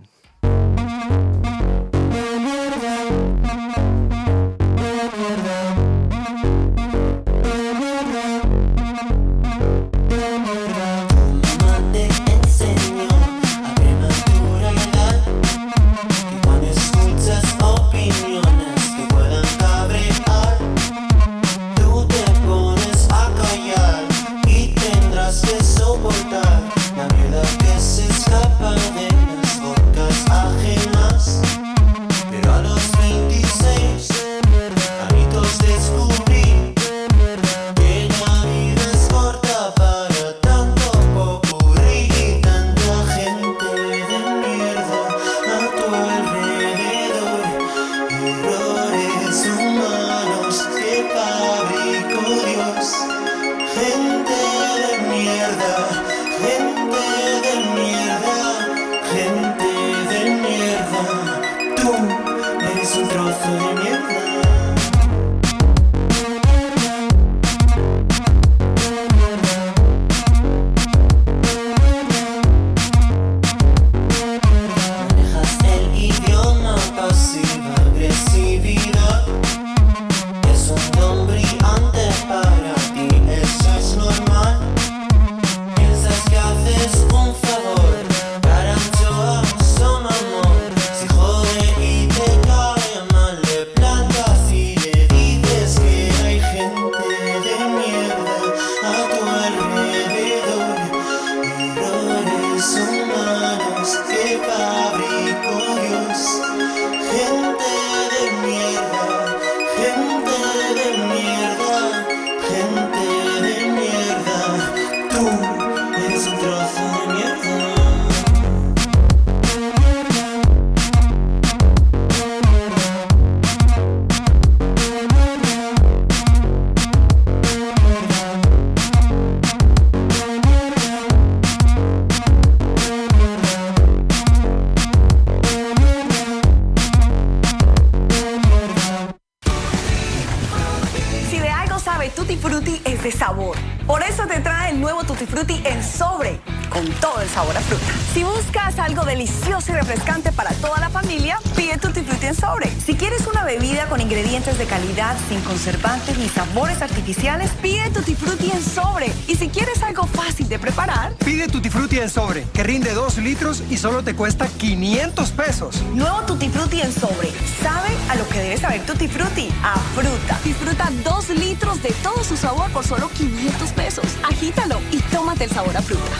Solo te cuesta 500 pesos. Nuevo Tutti Frutti en sobre. Sabe a lo que debe saber Tutti Frutti. A fruta. Disfruta dos litros de todo su sabor por solo 500 pesos. Agítalo y tómate el sabor a fruta.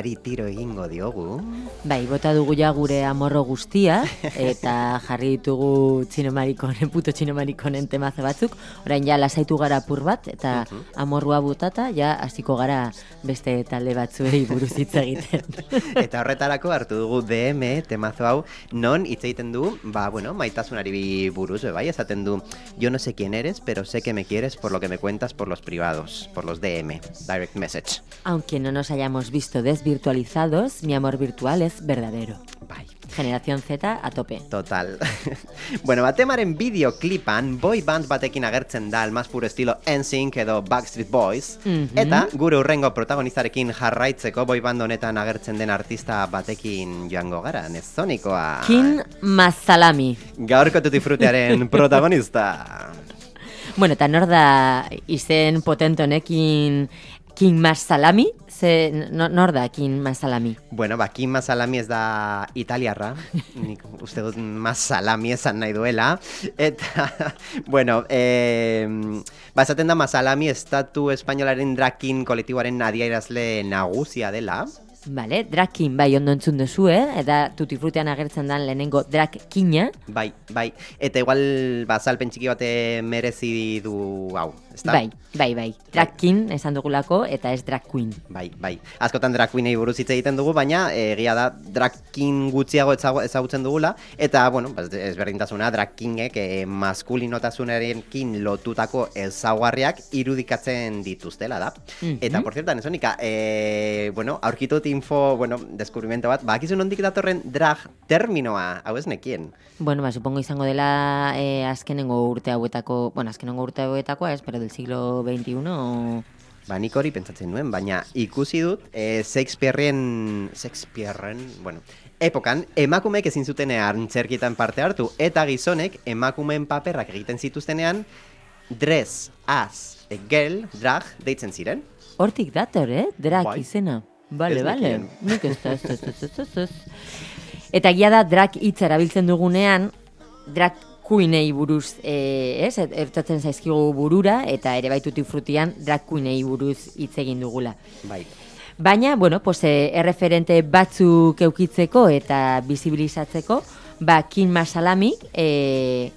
Ari-ari tiro egingo diogu. Bai, bota dugu ja gure amorro guztia, eta jarri ditugu txinomarikonen, puto txinomarikonen temazo batzuk. Orain ja lasaitu gara apur bat, eta amorrua botata, ja hasiko gara beste talde batzuei buruz hitz egiten. Eta horretarako hartu dugu DM temazo hau, non hitz egiten du, ba, bueno, maitasunari buruz, bai, esaten du, yo no sé quién eres, pero sé que me quieres por lo que me cuentas por los privados, por los DM, direct message. Aunque no nos hayamos visto desvirtualizados, mi amor virtual es verdadero. Bai. Generación Z a tope. Total. bueno, batemaren bideoklipan boy band batekin agertzen da el más puro estilo NSYNC edo Backstreet Boys. Mhm. Eta gure urrengo protagonistarekin jarraitzeko boy band honetan agertzen den artista batekin joango gara, nezonikoa. Kin Mazalami. Gaurko tutti frutearen protagonista. Bueno, eta nor da izen potente King Mazalami? Ze, no- nor da King Mazalami? Bueno, ba, Kim Masalami ez da italiarra, nik uste dut Masalami esan nahi duela, eta, bueno, eh, ba, esaten da Masalami estatu espainolaren drakin kolektiboaren nadierazle nagusia dela, Vale, drag king bai ondo entzun duzu, eh? Eta tutti frutean agertzen dan lehenengo drag kinga. bai, bai, eta igual, ba, salpen txiki bate merezi du hau, ezta? Bai, bai, bai. Drag king esan dugulako eta ez drag queen. Bai, bai. Askotan drag queenei buruz hitz egiten dugu, baina eh, egia da drag king gutxiago ezagu- ezagutzen dugula eta bueno, ba, ezberdintasuna drag kingek eh, maskulinotasunarekin lotutako ezaugarriak irudikatzen dituztela da. Mhm. Eta por cierto, Nesonika, eh, bueno, aurkitu info, bueno, descubrimento bat, bakizu nondik datorren drag terminoa, hau ez nekien. Bueno, ba, supongo izango dela eh, azkenengo urte hauetako, bueno, azkenengo urte hauetakoa, ez, pero del siglo XXI o... Ba, nik hori pentsatzen nuen, baina ikusi dut eh, Shakespearean, Shakespearean, bueno, epokan, emakumeek ezin zuten antzerkietan parte hartu, eta gizonek emakumeen paperrak egiten zituztenean, dress, as, a girl, drag, deitzen ziren. Hortik dator, eh? Drag Bai. izena. Bale, bale. Nik ez da, ez, ez, ez, ez, ez. Eta gia da drag hitza erabiltzen dugunean, drag queenei buruz, eh, ez, ertatzen zaizkigu burura, eta ere baitutik frutian drag queenei buruz hitz egin dugula. Bai. Baina, bueno, pues, eh, erreferente batzuk eukitzeko eta bizibilizatzeko, ba, Kin Masalami eh,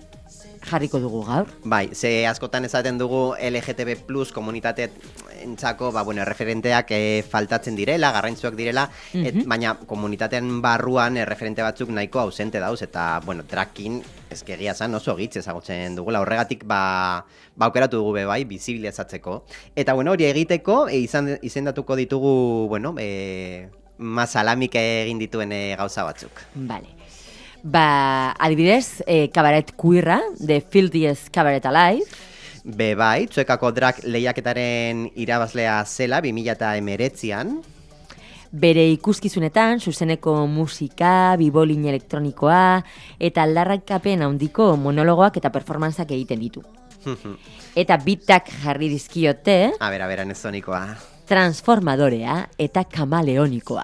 jarriko dugu gaur. Bai, ze askotan esaten dugu LGTB plus komunitate entzako, ba, bueno, referenteak eh, faltatzen direla, garrantzuak direla, et, Mhm. baina komunitatean barruan eh, referente batzuk nahiko ausente dauz, eta, bueno, drakin, eske egia zan oso gitz ezagutzen dugula, horregatik, ba, ba aukeratu dugu be bai, bizibilizatzeko. Eta, bueno, hori egiteko, e, izan, izendatuko ditugu, bueno, e, masalamik egin dituen gauza batzuk. Vale. Ba, adibidez, eh, kabaret queerra, The Filthiest Cabaret Alive, Be bai, txuekako drag lehiaketaren irabazlea zela 2008an, bere ikuskizunetan, zuzeneko musika, bibolin elektronikoa, eta aldarrakapen handiko monologoak eta performantzak egiten ditu. Eta bitak jarri dizkiote, A ber, a ber, anezonikoa. transformadorea eta kamaleonikoa.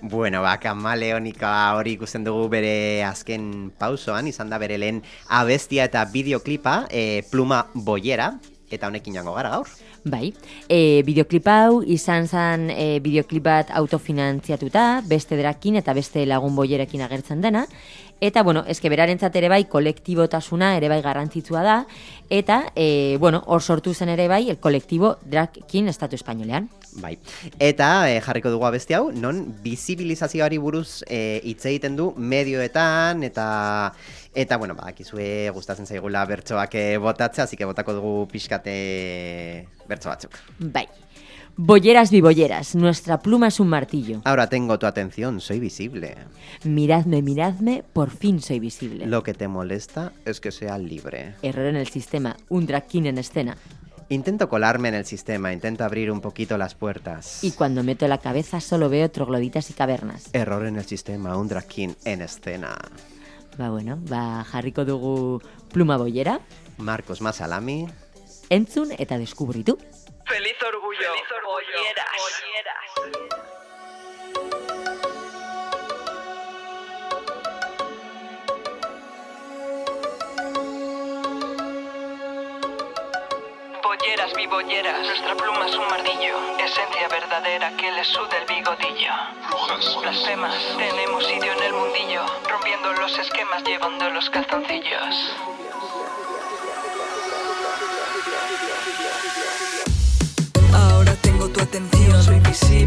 Bueno, ba, kamaleonika hori ikusten dugu bere azken pausoan, izan da bere lehen abestia eta bideoklipa, e, pluma boiera, eta honekin jango gara gaur. Bai, e, bideoklip hau izan zen e, bideoklip bat autofinantziatuta, beste drakin eta beste lagun boierekin agertzen dena, eta, bueno, eske berarentzat ere bai kolektibotasuna ere bai garrantzitsua da, eta, e, bueno, hor sortu zen ere bai el kolektibo drakin estatu espainolean. Bai. Eta e, jarriko dugu abesti hau, non bizibilizazioari buruz e, hitz egiten du medioetan eta eta bueno, badakizue gustatzen zaigula bertsoak e, botatzea, así que botako dugu pixkate bertso batzuk. Bai. Bolleras bibolleras, nuestra pluma es un martillo. Ahora tengo tu atención, soy visible. Miradme, miradme, por fin soy visible. Lo que te molesta es que sea libre. Error en el sistema, un drakin en escena. Intento colarme en el sistema, intento abrir un poquito las puertas. Y cuando meto la cabeza solo veo trogloditas y cavernas. Error en el sistema, un drag king en escena. Ba, bueno, ba, jarriko dugu pluma bollera, Marcos Masalami. entzun eta deskubritu. Feliz orgullo. Bolleras, bibolleras, nuestra pluma es un martillo, esencia verdadera que le suda el bigodillo. Blasfemas, tenemos sitio en el mundillo, rompiendo los esquemas, llevando los calzoncillos. Atención, soy visible.